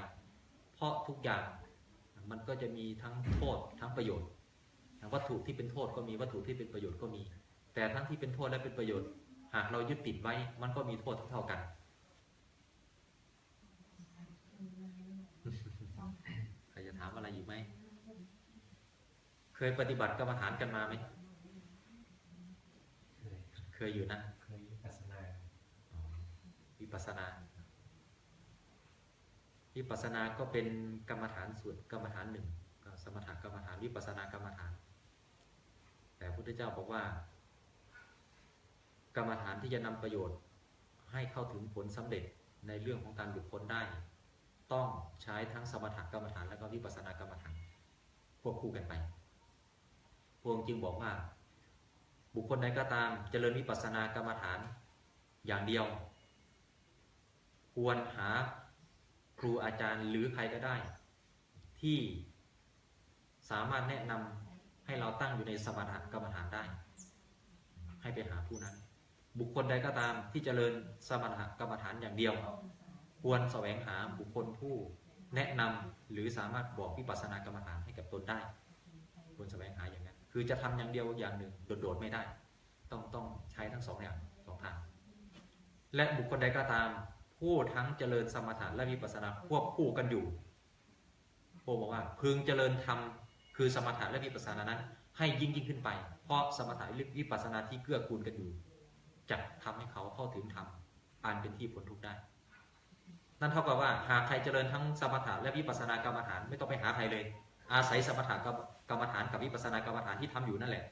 เพราะทุกอย่างมันก็จะมีทั้งโทษทั้งประโยชน์วัตถุที่เป็นโทษก็มีวัตถุที่เป็นประโยชน์ก็มี แต่ทั้งที่เป็นโทษและเป็นประโยชน์ หากเรายึดติดไว้มันก็มีโทษเท่าๆกัน ใคร จะถามอะไรอยู่ไหม เคยปฏิบัติกรรมฐานกันมาไหม เคยเคยอยู่นะ เคยวิปัสสนาวิปัสสนาวิปัสสนาก็เป็นกรรมฐานส่วนกรรมฐานหนึ่งก็สมถกรรมฐานวิปัสสนากรรมฐาน แต่พระพุทธเจ้าบอกว่า กรรมฐานที่จะนำประโยชน์ให้เข้าถึงผลสำเร็จในเรื่องของการหลุดพ้นได้ ต้องใช้ทั้งสมถกรรมฐานและก็วิปัสสนากรรมฐานควบคู่กันไปพระองจึงบอกว่า บุคคลใดก็ตามเจริญวิปัสสนากรรมฐานอย่างเดียว ควรหาครูอาจารย์หรือใครก็ได้ ที่สามารถแนะนำให้เราตั้งอยู่ในสมถกรรมฐานได้ ให้ไปหาผู้นั้น บุคคลใดก็ตามที่เจริญสมถกรรมฐานอย่างเดียว ควรแสวงหาบุคคลผู้แนะนำหรือสามารถบอกวิปัสสนากรรมฐานให้กับตนได้ ควรแสวงหาอย่างนั้น คือจะทำอย่างเดียวอย่างหนึ่งโดดๆไม่ได้ ต้องต้องใช้ทั้งสองอย่างสองทางและบุคคลใดก็ตาม ผู้ทั้งเจริญสมถะและวิปัสสนาควบคู่กันอยู่โพบอกว่าพึงเจริญธรรมคือสมถะและวิปัสสนานั้น ให้ยิ่งยิ่งขึ้นไป เพราะสมถะและวิปัสสนาที่เกื้อกูลกันอยู่จะทำให้เขาเข้าถึงธรรมอันเป็นที่พ้นทุกข์ได้ นั่นเท่ากับว่าหากใครเจริญทั้งสมถะและวิปัสสนากรรมฐานไม่ต้องไปหาใครเลย อาศัยสมถะกรรมฐานกับวิปัสสนากรรมฐานที่ทำอยู่นั่นแหละจ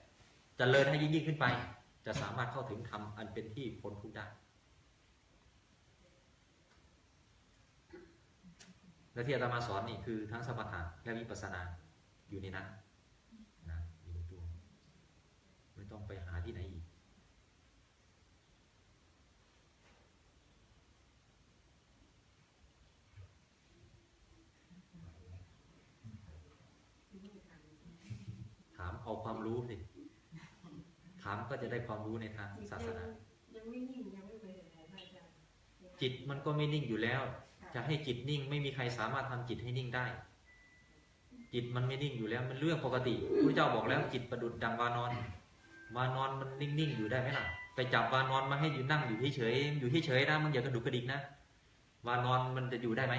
เจริญให้ยิ่งยิ่งขึ้นไป จะสามารถเข้าถึงธรรมอันเป็นที่พ้นทุกข์ได้และที่อาตมาสอนนี่คือทั้งสมถะและวิปัสสนาอยู่ในนั้นนะอยู่ในตัวไม่ต้องไปหาที่ไหนอีก ถาม เอาความรู้สิถามก็จะได้ความรู้ในทางศาสนายังไม่นิ่งยังไม่เลยพระอาจารย์จิตมันก็ไม่นิ่งอยู่แล้ว จะให้จิตนิ่ง ไม่มีใครสามารถทำจิตให้นิ่งได้ จิตมันไม่นิ่งอยู่แล้วมันเรื่องปกติพระเจ้าบอกแล้วจิตประดุดดังวานอน วานอนมันนิ่งๆอยู่ได้ไหมล่ะไปจับวานอนมาให้อยู่นั่งอยู่เฉยๆอยู่เฉยๆนะมันอย่ากระดุกกระดิกนะวานอนมันจะอยู่ได้ไหม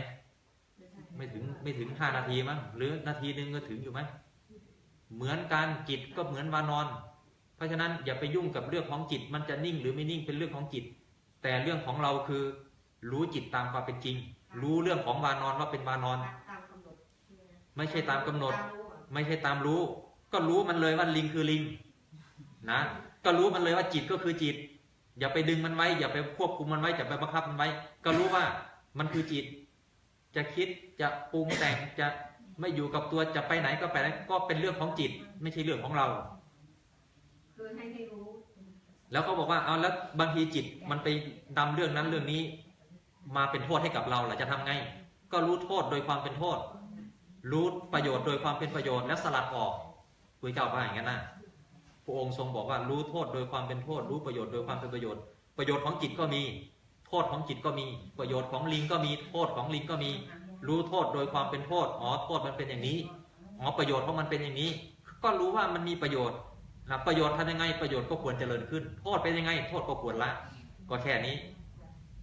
ไม่ถึงไม่ถึงห้านาทีมั้งหรือนาทีนึงก็ถึงอยู่ไหม เหมือนการจิตก็เหมือนวานอน เพราะฉะนั้นอย่าไปยุ่งกับเรื่องของจิต มันจะนิ่งหรือไม่นิ่งเป็นเรื่องของจิต แต่เรื่องของเราคือรู้จิตตามความเป็นจริง รู้เรื่องของวานอนว่าเป็นวานอน ไม่ใช่ตามกำหนด ไม่ใช่ตามรู้ ก็รู้มันเลยว่าลิงคือลิงนะก็รู้มันเลยว่าจิตก็คือจิต อย่าไปดึงมันไว้ อย่าไปควบคุมมันไว้อย่าไปบังคับมันไว้ ก็รู้ว่ามันคือจิต จะคิดจะปรุงแต่งจะ ไม่อยู่กับตัวจะไปไหนก็ไปไหนก็เป็นเรื่องของจิต ไม่ใช่เรื่องของเราคือให้ให้รู้ แล้วเขาบอกว่าเอาแล้วบางทีจิตมันไปนำเรื่องนั้นเรื่องนี้ มาเป็นโทษให้กับเราล่ะจะทำไง ก็รู้โทษโดยความเป็นโทษ รู้ประโยชน์โดยความเป็นประโยชน์แล้วสลัดออกคุยเจ้าว่าอย่างนั้นนะพระองค์ทรงบอกว่ารู้โทษโดยความเป็นโทษ รู้ประโยชน์โดยความเป็นประโยชน์ ประโยชน์ของจิตก็มี โทษของจิตก็มี ประโยชน์ของลิงก็มี โทษของลิงก็มี รู้โทษโดยความเป็นโทษอ๋อโทษมันเป็นอย่างนี้อ๋อประโยชน์ของมันเป็นอย่างนี้ ก็รู้ว่ามันมีประโยชน์นะประโยชน์ทำยังไงประโยชน์ก็ควรเจริญขึ้น โทษเป็นยังไง โทษก็ควรละ ก็แค่นี้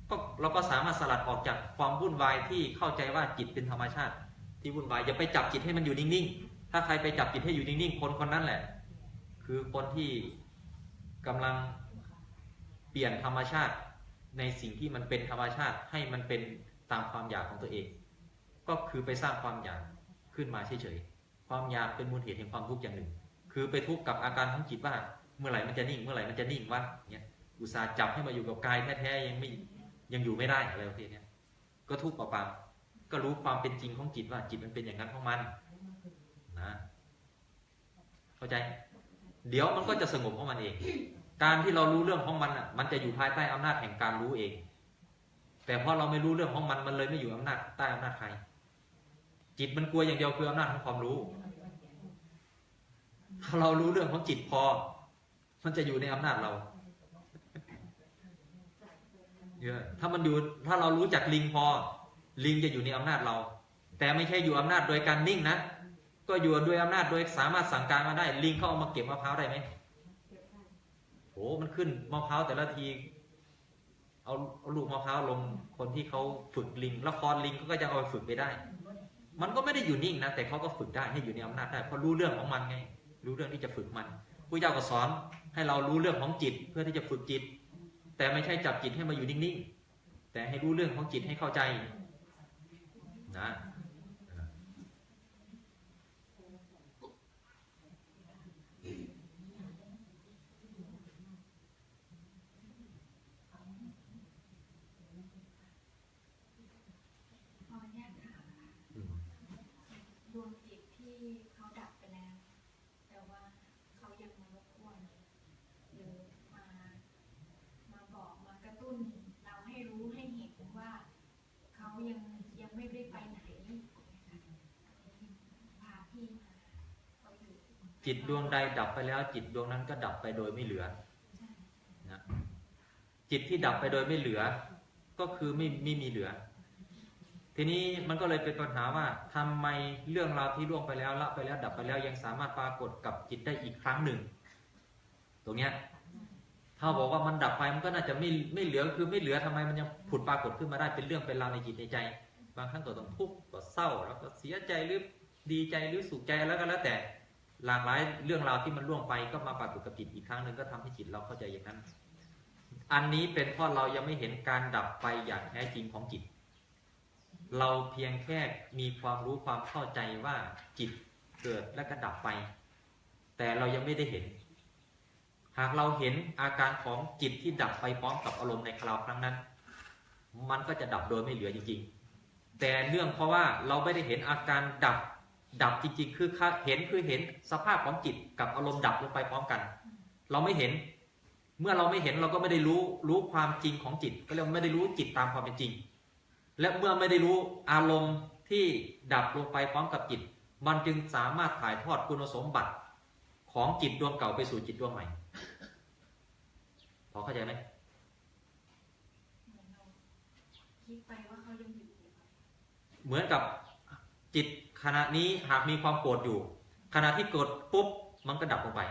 ก็เราก็สามารถสลัดออกจากความวุ่นวายที่เข้าใจว่าจิตเป็นธรรมชาติ ที่วุ่นวายอย่าไปจับจิตให้มันอยู่นิ่งๆ ถ้าใครไปจับจิตให้อยู่นิ่งๆ คนคนนั้นแหละ คือคนที่กำลังเปลี่ยนธรรมชาติในสิ่งที่มันเป็นธรรมชาติให้มันเป็นตามความอยากของตัวเอง ก็คือไปสร้างความอยากขึ้นมาเฉยๆความอยากเป็นมูลเหตุแห่งความทุกข์อย่างหนึ่ง คือไปทุกข์กับอาการของจิตว่า เมื่อไหร่มันจะนิ่ง เมื่อไหร่มันจะนิ่งวะเนี่ยอุตส่าห์จับให้มาอยู่กับกายแท้ๆยังไม่ยังอยู่ไม่ได้อะไรประเภทเนี้ยก็ทุกข์เปล่าๆก็รู้ความเป็นจริงของจิตว่าจิตมันเป็นอย่างนั้นของมันนะเข้าใจ เดี๋ยวมันก็จะสงบของมันเอง การที่เรารู้เรื่องของมันอะ มันจะอยู่ภายใต้อำนาจแห่งการรู้เอง แต่พอเราไม่รู้เรื่องของมันมันเลยไม่อยู่อำนาจใต้อำนาจใคร จิตมันกลัวอย่างเดียวคืออำนาจของความรู้ ถ้าเรารู้เรื่องของจิตพอ มันจะอยู่ในอำนาจเราเยอะถ้ามันอยู่ถ้าเรารู้จักลิงพอ ลิงจะอยู่ในอำนาจเรา แต่ไม่ใช่อยู่อำนาจโดยการนิ่งนะก็อยู่ด้วยอำนาจโดยสามารถสั่งการมาได้ ลิงเข้าเอามาเก็บมะพร้าวได้ไหมโอ้มันขึ้นมะพร้าวแต่ละทีเอาเอาลูกมะพร้าวลงคนที่เขาฝึกลิง ละครลิงก็จะเอาไปฝึกไปได้ มันก็ไม่ได้อยู่นิ่งนะ แต่เขาก็ฝึกได้ให้อยู่ในอำนาจได้เพราะรู้เรื่องของมันไง รู้เรื่องที่จะฝึกมันผู้เจ้าก็สอนให้เรารู้เรื่องของจิตเพื่อที่จะฝึกจิต แต่ไม่ใช่จับจิตให้มาอยู่นิ่งๆแต่ให้รู้เรื่องของจิตให้เข้าใจนะ ขออนุญาตถามค่ะ อืม ดวงจิตที่เขาดับไปแล้ว แต่ว่าเขายังมารบกวนหรือมามาบอกมากระตุ้น เราให้รู้ให้เห็นว่าเขายังยังไม่ได้ไปไหนพาพี่มาเขาอยู่ จิตดวงใดดับไปแล้ว จิตดวงนั้นก็ดับไปโดยไม่เหลือนะจิตที่ดับไปโดยไม่เหลือ ก็คือไม่ไม่มีเหลือ ทีนี้มันก็เลยเป็นปัญหาว่าทำไมเรื่องราวที่ล่วงไปแล้วละไปแล้ว ดับไปแล้วยังสามารถปรากฏกับจิตได้อีกครั้งหนึ่ง ตรงเนี้ยถ้าบอกว่ามันดับไปมันก็น่าจะไม่ไม่เหลือคือไม่เหลือทำไมมันยังผุดปรากฏขึ้นมาได้เป็นเรื่องเป็นราวในจิตในใจ บางครั้งก็ต้องทุกข์ก็เศร้าแล้วก็เสียใจหรือดีใจหรือสุขใจแล้วก็แล้วแต่ หลากหลายเรื่องราวที่มันล่วงไปก็มาปรากฏกับจิตอีกครั้งหนึ่งก็ทำให้จิตเราเข้าใจอย่างนั้น อันนี้เป็นเพราะเรายังไม่เห็นการดับไปอย่างแท้จริงของจิต เราเพียงแค่มีความรู้ความเข้าใจว่าจิตเกิดและก็ดับไป แต่เรายังไม่ได้เห็น หากเราเห็นอาการของจิตที่ดับไปพร้อมกับอารมณ์ในคราวครั้งนั้น มันก็จะดับโดยไม่เหลือจริงๆ แต่เนื่องเพราะว่าเราไม่ได้เห็นอาการดับ ดับจริงๆ คือเห็นคือเห็นสภาพของจิตกับอารมณ์ดับลงไปพร้อมกัน เราไม่เห็น เมื่อเราไม่เห็นเราก็ไม่ได้รู้รู้ความจริงของจิต ก็เรียกว่าไม่ได้รู้จิตตามความเป็นจริง และเมื่อไม่ได้รู้อารมณ์ที่ดับลงไปพร้อมกับจิต มันจึงสามารถถ่ายทอดคุณสมบัติของจิตดวงเก่าไปสู่จิตดวงใหม่ พอเข้าใจไหมเหมือนเราคิดไปว่าเขายังอยู่อยู่เหมือนกับจิต ขณะนี้หากมีความโกรธอยู่ ขณะที่โกรธปุ๊บมันก็ดับลงไป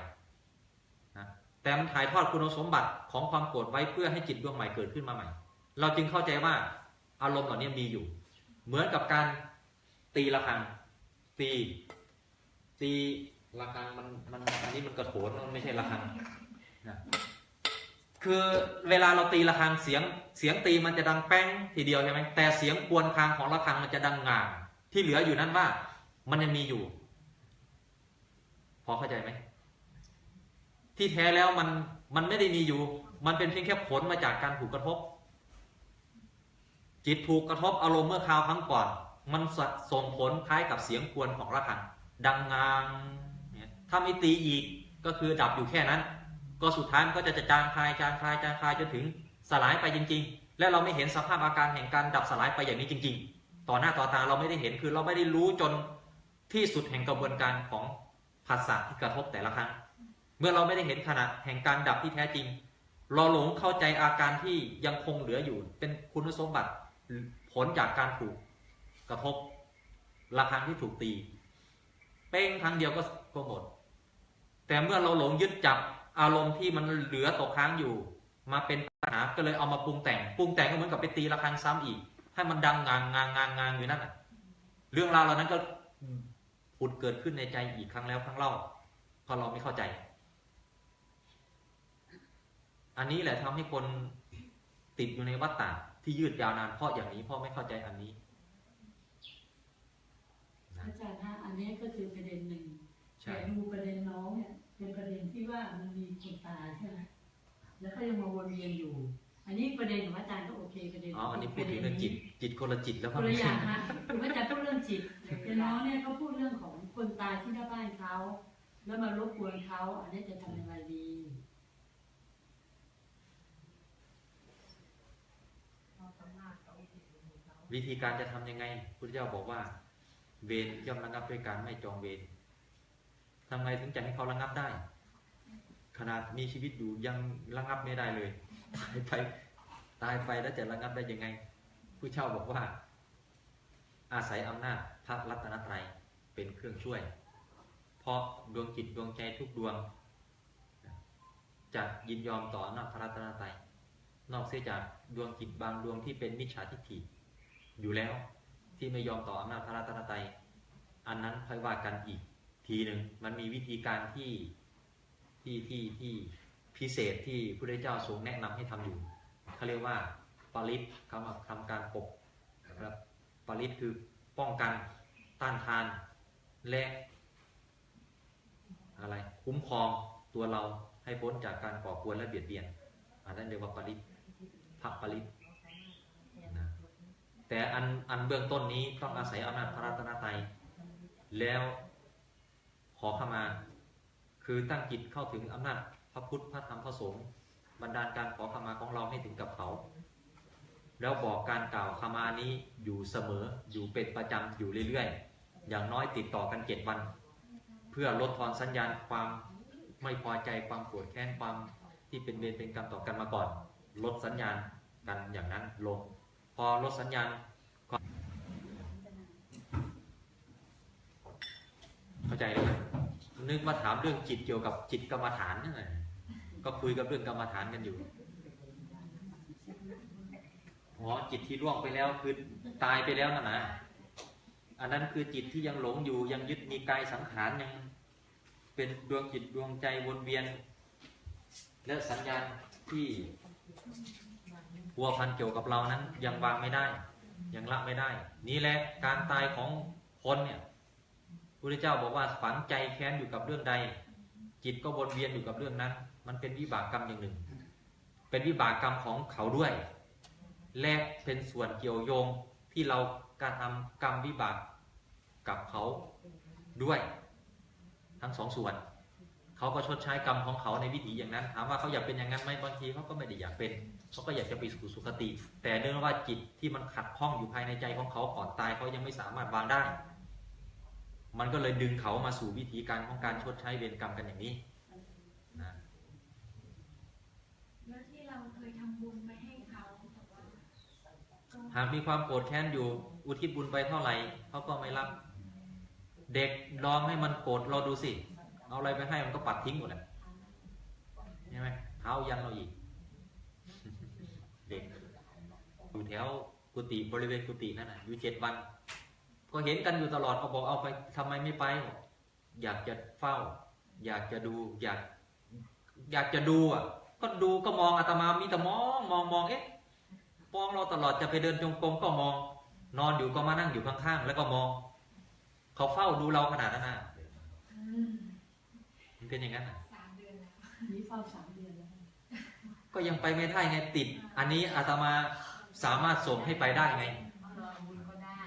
นะแต่มันถ่ายทอดคุณสมบัติของความโกรธไว้เพื่อให้จิตดวงใหม่เกิดขึ้นมาใหม่ เราจึงเข้าใจว่าอารมณ์เหล่านี้มีอยู่ เหมือนกับการตีระฆังตี ตีระฆังมันมันอันนี้มันกระโถนมันไม่ใช่ระฆังนะคือเวลาเราตีระฆังเสียงเสียงตีมันจะดังแป้งทีเดียวใช่ไหมแต่เสียงควรคางของระฆังมันจะดังงา ที่เหลืออยู่นั้นว่า มันยังมีอยู่ พอเข้าใจไหมที่แท้แล้วมันมันไม่ได้มีอยู่ มันเป็นเพียงแค่ผลมาจากการถูกกระทบ จิตถูกกระทบอารมณ์เมื่อคราวครั้งก่อน มันสส่งผลคล้ายกับเสียงควรของระฆังดังงางถ้าไม่ตีอีกก็คือดับอยู่แค่นั้น ก็สุดท้ายมันก็จะจะจางคลายจางคลายจางคลายจนถึงสลายไปจริง ๆ และเราไม่เห็นสภาพอาการแห่งการดับสลายไปอย่างนี้จริง ๆ ต่อหน้าต่อตาเราไม่ได้เห็นคือเราไม่ได้รู้จนที่สุดแห่งกระบวนการของภาษาที่กระทบแต่ละครั้ง เมื่อเราไม่ได้เห็นขนาดแห่งการดับที่แท้จริง เราหลงเข้าใจอาการที่ยังคงเหลืออยู่ เป็นคุณสมบัติผลจากการถูกกระทบระฆังที่ถูกตี เป้งครั้งเดียวก็ก็หมด แต่เมื่อเราหลงยึดจับอารมณ์ที่มันเหลือตกค้างอยู่ มาเป็นปัญหาก็เลยเอามาปรุงแต่ง ปรุงแต่งก็เหมือนกับไปตีระฆังซ้ำอีก ให้มันดังงางงางงางงางอยู่นั่นน่ะ เรื่องราวเหล่านั้นก็ผุดเกิดขึ้นในใจอีกครั้งแล้วครั้งเล่าเพราะเราไม่เข้าใจ อันนี้แหละทำให้คนติดอยู่ในวัฏฏะที่ยืดยาวนานเพราะอย่างนี้เพราะไม่เข้าใจอันนี้นะอาจารย์ฮะอันนี้ก็คือประเด็นหนึ่งใช่แต่ดูประเด็นน้องเนี่ยเป็นประเด็นที่ว่ามันมีคนตายใช่ไหมแล้วก็ยังมาวนเวียนอยู่ อันนี้ประเด็นของอาจารย์ก็โอเคประเด็นอ๋ออันนี้พูดถึงเรื่องจิตจิตคนละจิตแล้วคก็นไม่ละอใช่ย่างฮะคืออาจารย์พูดเรื่องจิตแต่น้องเนี่ยเขาพูดเรื่องของคนตายที่หน้าบ้านเขาแล้วมารบกวนเขาอันนี้จะทำยังไงดีวิธีการจะทำยังไงพุทธเจ้าบอกว่า เวรย่อมระงับด้วยการไม่จองเวรทำไงถึงจะให้เขาระงับได้ ขนาดมีชีวิตอยู่ยังระงับไม่ได้เลย ตายไปตายไปแล้วจะระงับได้ยังไง ผู้เช่าบอกว่า อาศัยอำนาจพระรัตนตรัยเป็นเครื่องช่วย เพราะดวงจิตดวงใจทุกดวงจะยินยอมต่ออำนาจพระรัตนตรัยนอกเสียจากดวงจิตบางดวงที่เป็นมิจฉาทิฏฐิอยู่แล้วที่ไม่ยอมต่ออำนาจพระรัตนตรัยอันนั้นค่อยว่ากันอีก ทีหนึ่งมันมีวิธีการที่ที่ที่ที่ พิเศษที่พระเจ้าทรงแนะนำให้ทำอยู่เขาเรียกว่าปริตคำว่าทำการปกครับปริตคือป้องกันต้านทานและอะไรคุ้มครองตัวเราให้พ้นจากการก่อกวนและเบียดเบียนอันนั้นเรียกว่าปริตพระปริตนะแต่อันอันเบื้องต้นนี้ต้องอาศัยอำนาจพระรัตนตรัยแล้วขอเข้ามา คือตั้งจิตเข้าถึงอำนาจ ระพุทธพระธรรมพระสงฆ์บันดาลการขอขมาของเราให้ถึงกับเขา แล้วบอกการกล่าวขมานี้อยู่เสมออยู่เป็นประจำอยู่เรื่อยๆ อย่างน้อยติดต่อกันเจ็ดวัน เพื่อลดทอนสัญญาณความไม่พอใจความโกรธแค้นความที่เป็นเวรเป็นกรรมต่อกันมาก่อน ลดสัญญาณกันอย่างนั้นลง พอลดสัญญาณเข้าใจไหมนึกว่าถามเรื่องจิตเกี่ยวกับจิตกรรมฐานนั่นแหละ ก็คุยกับเรื่องกรรมฐานกันอยู่อ๋อจิตที่ล่วงไปแล้วคือตายไปแล้วนะนะอันนั้นคือจิตที่ยังหลงอยู่ยังยึดมีกายสังขารยังเป็นดวงจิตดวงใจวนเวียน และสัญญาณที่พัวพันเกี่ยวกับเรานั้นยังวางไม่ได้ ยังละไม่ได้ นี่แหละการตายของคนเนี่ยพระพุทธเจ้าบอกว่าฝังใจแค้นอยู่กับเรื่องใด จิตก็วนเวียนอยู่กับเรื่องนั้น มันเป็นวิบากกรรมอย่างหนึ่ง เป็นวิบากกรรมของเขาด้วย และเป็นส่วนเกี่ยวโยงที่เราการทำกรรมวิบากกับเขาด้วย ทั้งสองส่วน เขาก็ชดใช้กรรมของเขาในวิถีอย่างนั้นถามว่าเขาอยากเป็นอย่างนั้นไหมบางทีเขาก็ไม่ได้อยากเป็นเขาก็อยากจะไปสู่สุคติ แต่เนื่องว่าจิตที่มันขัดข้องอยู่ภายในใจของเขาก่อนตายเขายังไม่สามารถวางได้ มันก็เลยดึงเขามาสู่วิธีการของการชดใช้เวรกรรมกันอย่างนี้นะแล้วที่เราเคยทำบุญไปให้เขาแต่ว่าก็หากมีความโกรธแค้นอยู่ อุทิศบุญไปเท่าไหร่เขาก็ไม่รับ เด็กลองให้มันโกรธเราดูสิ เอาอะไรไปให้มันก็ปัดทิ้งหมดแหละใช่ไหมเท้ายันเราอีก เด็กอยู่แถวกุฏิบริเวณกุฏินั่นนะอยู่เจ็ดวัน ก็เห็นกันอยู่ตลอดเขาบอกเอาไปทำไมไม่ไปบอกอยากจะเฝ้า อยากจะดู อยากอยากจะดูอะ ก็ดูก็มองอาตมามีแต่มองมองมองเอ๊ะมองเราตลอดจะไปเดินจงกรมก็มอง นอนอยู่ก็มานั่งอยู่ข้างๆแล้วก็มอง เขาเฝ้าดูเราขนาดนั้นนะอืมมันเป็นอย่างนั้นน่ะสามเดือนแล้วนี่เฝ้าสามเดือนแล้วก็ยังไปไม่ได้ไงติด อันนี้อาตมาสามารถส่งให้ไปได้ไง รอบุญก็ได้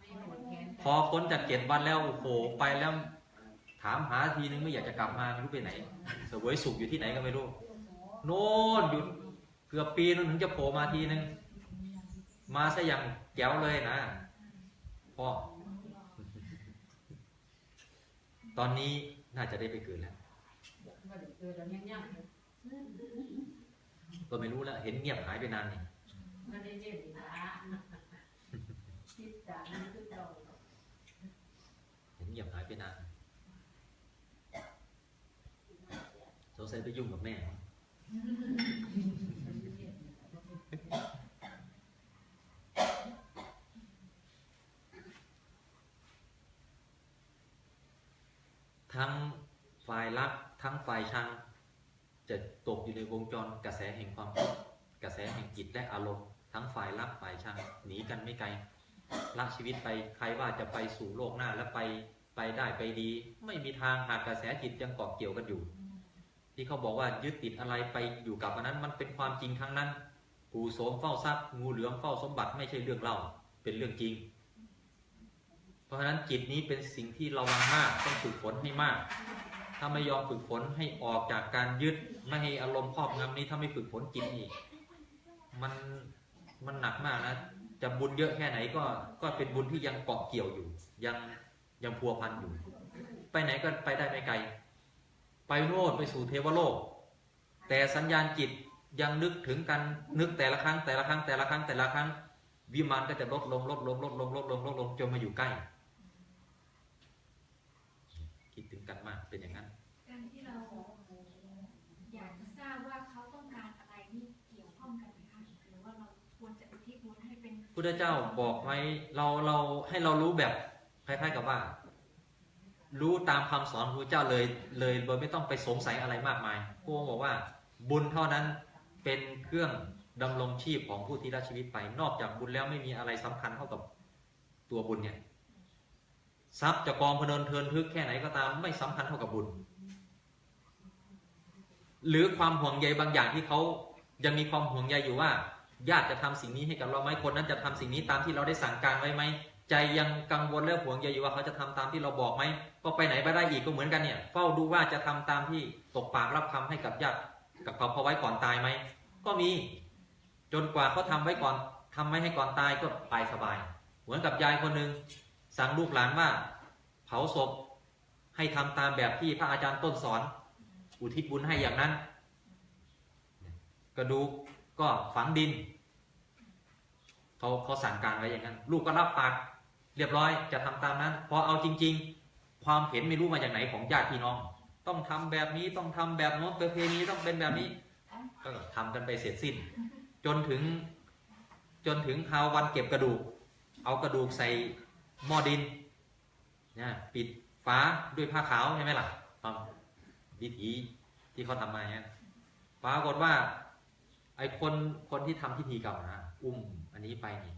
ไม่โกรธแค้น พอพ้นจากเจ็ดวันแล้วโอ้โหไปแล้วถามหาทีนึงไม่อยากจะกลับมาไม่รู้ไปไหนสวยสุขอยู่ที่ไหนก็ไม่รู้โน่นอยู่เกือบปีนึงถึงจะโผล่มาทีนึงมาซะอย่างแจ๋วเลยนะพ่อตอนนี้น่าจะได้ไปเกิดแล้วก็ไม่รู้แล้วเห็นเงียบหายไปนานนี่ ไม่ได้เรียนนะคิดจากนี้คือเรา เงียบหายไปนานสงสัยไปยุ่งกับแม่ ทั้งฝ่ายรักทั้งฝ่ายชัง จะตกอยู่ในวงจรกระแสแห่งความคิดกระแสแห่งจิตและอารมณ์ทั้งฝ่ายรักฝ่ายชังหนีกันไม่ไกลละชีวิตไปใครว่าจะไปสู่โลกหน้าและไป ไปได้ไปดี ไม่มีทางหากกระแสจิตยังเกาะเกี่ยวกันอยู่ ที่เขาบอกว่ายึดติดอะไรไปอยู่กับอันนั้นมันเป็นความจริงทั้งนั้นปู่โสมเฝ้าทรัพย์งูเหลือมเฝ้าสมบัติไม่ใช่เรื่องเล่าเป็นเรื่องจริง เพราะฉะนั้นจิตนี้เป็นสิ่งที่ระวังมากต้องฝึกฝนให้มาก ถ้าไม่ยอมฝึกฝนให้ออกจากการยึดไม่ให้อารมณ์ครอบงำนี้ถ้าไม่ฝึกฝนจิตอีกมันมันหนักมากนะจะบุญเยอะแค่ไหนก็ก็เป็นบุญที่ยังเกาะเกี่ยวอยู่ยัง ยังพัวพันอยู่ ไปไหนก็ไปได้ไม่ไกล ไปโน่นไปสู่เทวโลก แต่สัญญาณจิตยังนึกถึงกันนึกแต่ละครั้งแต่ละครั้งแต่ละครั้งแต่ละครั้ง วิมานก็จะลดลงลดลงลดลงลดลงลดลงจนมาอยู่ใกล้ คิดถึงกันมากเป็นอย่างนั้น การที่เราอยากจะทราบว่าเขาต้องการอะไรนี่เกี่ยวข้องกันไหมคะหรือว่าเราควรจะอุทิศบุญให้เป็นพุทธเจ้าบอกไว้เราเราให้เรารู้แบบ คล้ายๆกับว่า รู้ตามคำสอนพระเจ้าเลยเลยโดยไม่ต้องไปสงสัยอะไรมากมายพระองค์บอกว่าบุญเท่านั้นเป็นเครื่องดำรงชีพของผู้ที่ละชีวิตไป นอกจากบุญแล้วไม่มีอะไรสำคัญเท่ากับตัวบุญเนี่ยทรัพย์จะกองพนนเทินทึกแค่ไหนก็ตามไม่สำคัญเท่ากับบุญ หรือความห่วงใยบางอย่างที่เขายังมีความห่วงใยอยู่ว่า ญาติจะทำสิ่งนี้ให้กับเราไหมคนนั้นจะทำสิ่งนี้ตามที่เราได้สั่งการไว้ไหม ใจยังกังวลและห่วงใยอยู่ว่าเขาจะทำตามที่เราบอกไหมก็ไปไหนไปได้อีกก็เหมือนกันเนี่ย เฝ้าดูว่าจะทำตามที่ตกปากรับคำให้กับญาติกับเขาเขาไว้ก่อนตายไหมก็มี จนกว่าเขาทำไว้ก่อนทำไม่ให้ก่อนตายก็ตายสบาย เหมือนกับยายคนหนึ่งสั่งลูกหลานว่า เผาศพให้ทำตามแบบที่พระอาจารย์ต้นสอน อุทิศบุญให้อย่างนั้น กระดูกก็ฝังดินเขาเขาสั่งการไว้อย่างนั้น ลูกก็รับปาก เรียบร้อยจะทำตามนั้น พอเอาจริง ๆ ความเห็นไม่รู้มาจากไหนของญาติพี่น้อง ต้องทำแบบนี้ต้องทำแบบโน้นประเพณีต้องเป็นแบบนี้ก็ทำกันไปเสร็จสิ้น จนถึง จนถึงคราววันเก็บกระดูก เอากระดูกใส่หม้อดินนะปิดฝาด้วยผ้าขาวใช่ไหมล่ะตามวิธีที่เขาทำมาเนี่ยปรากฏว่าไอ้คนคนที่ทำพิธีกรรมนะอุ้มอันนี้ไปนี่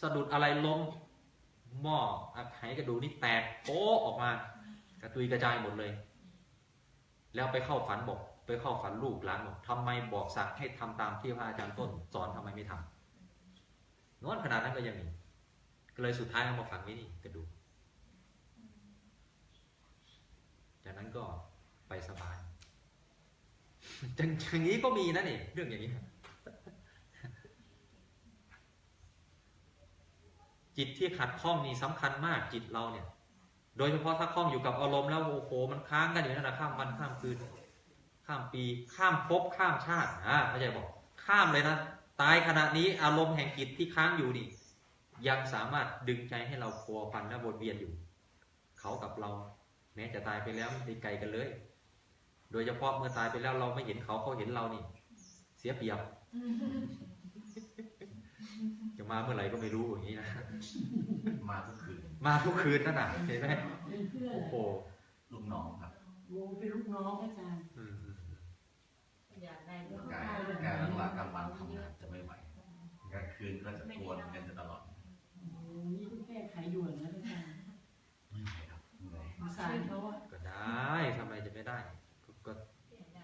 สะดุดอะไรล้ม หม้ออักไหกระดูกนี่แตกโป๊ออกมา กระตุยกระจายหมดเลย แล้วไปเข้าฝันบอก ไปเข้าฝันลูกหลานบอกทำไมบอกสั่งให้ทำตามที่พระอาจารย์ต้น สอนทำไมไม่ทำโน้นขนาดนั้นก็ยังมีก็เลยสุดท้ายเอามาฝังไว้นี่กระดูกจากนั้นก็ไปสบายจังอย่างนี้ก็มีนะนี่เรื่องอย่างนี้ จิตที่ขัดข้องนี่สำคัญมากจิตเราเนี่ย โดยเฉพาะถ้าข้องอยู่กับอารมณ์แล้วโอ้โหมันค้างกันอยู่นั่นนะข้ามวันข้ามคืน ข้ามปีข้ามภพข้ามชาติอ่าเข้าใจบอกข้ามเลยนะตายขณะนี้อารมณ์แห่งจิตที่ค้างอยู่นี่ ยังสามารถดึงใจให้เราพัวพันและวนเวียนอยู่ เขากับเรา แม้จะตายไปแล้วไม่ได้ไกลกันเลย โดยเฉพาะเมื่อตายไปแล้วเราไม่เห็นเขาเขาเห็นเรานี่ เสียเปรียบ จะมาเมื่อไหร่ก็ไม่รู้อย่างนี้นะ มาทุกคืน มาทุกคืนนั่นน่ะเห็นไหมเป็นเพื่อนโอ้โหลูกน้องครับวงเป็นลูกน้องอาจารย์อืมอืมอืมอยากได้เรื่องกายกายหลังกลางวันทำงานจะไม่ไหวกลางคืนก็จะกวนกันจะตลอดโอ้โหนี่ต้องแก้ไขด่วนนะอาจารย์ไม่ไหวครับเหนื่อยสงสารเขาอะก็ได้ทำไมจะไม่ได้ก็ก็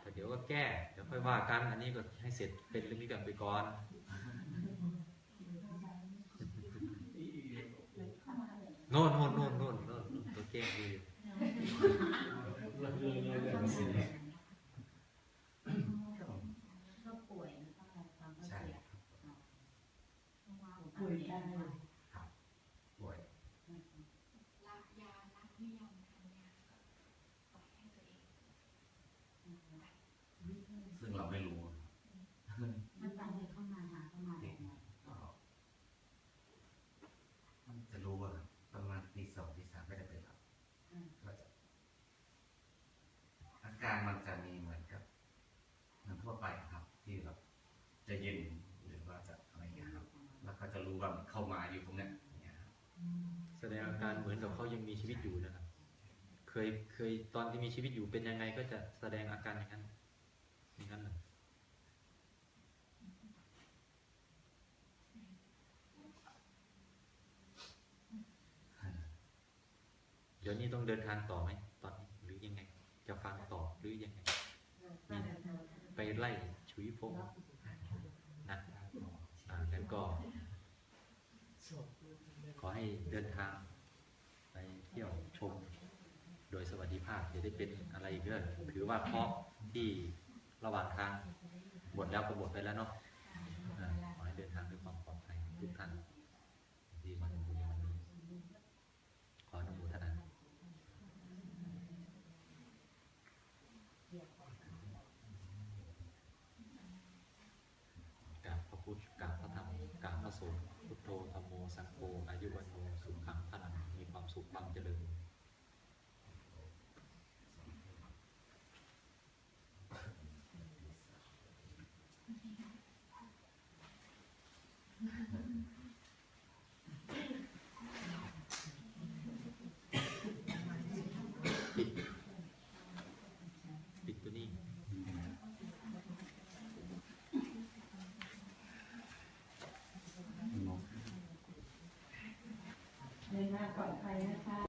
ก็เดี๋ยวก็แก้เดี๋ยวค่อยว่ากัน อันนี้ก็ให้เสร็จเป็นเรื่องนี้กันไปก่อน โน่นโน่นโน่นโน่นโน่นตัวแก้ดี ก็ป่วยนะต้องรับความเข้า ใช่ ใจ ป่วยได้ ป่วย ละยาละไม่ยอมทานยาปล่อยให้ตัวเอง ซึ่งเราไม่รู้ มันตามเลยเข้ามาหาเข้ามาแบบไหน ก็จะรู้ว่าประมาณตีสองตีสามก็จะเป็นหลับก็จะอาการมันจะมีเหมือนกับเหมือนทั่วไปครับ ที่แบบจะเย็นหรือว่าจะอะไรอย่างเงี้ยครับ แล้วก็จะรู้ว่ามันเข้ามาอยู่ตรง เคยเคยตอนที่มีชีวิตอยู่เป็นยังไงก็จะแสดงอาการอย่างนั้น อย่างนั้นเลยเดี๋ยวนี้ต้องเดินทางต่อไหมตอนนี้หรือยังไง จะฟังต่อหรือยังไงมีไปไล่ชุยโฟงนะอ่างั้นก็ ขอให้เดินทางไปเที่ยว สวัสดิภาพจะได้เป็นอะไรอีกเรื่องถือว่าเคราะห์ที่ระหว่างทางหมดแล้วก็หมดไปแล้วเนาะขอให้เดินทางด้วยความปลอดภัยทุกท่านที่มาทำบุญในวันนี้ขออนุโมทนา กราบพระพุทธกราบพระธรรมกราบพระสงฆ์พุทโธธรรมโมสังโฆอายุวันโนสุขังพลังมีความสุขความเจริญปิดปิดตัวนี้ เดินทาง ปลอดภัยนะคะ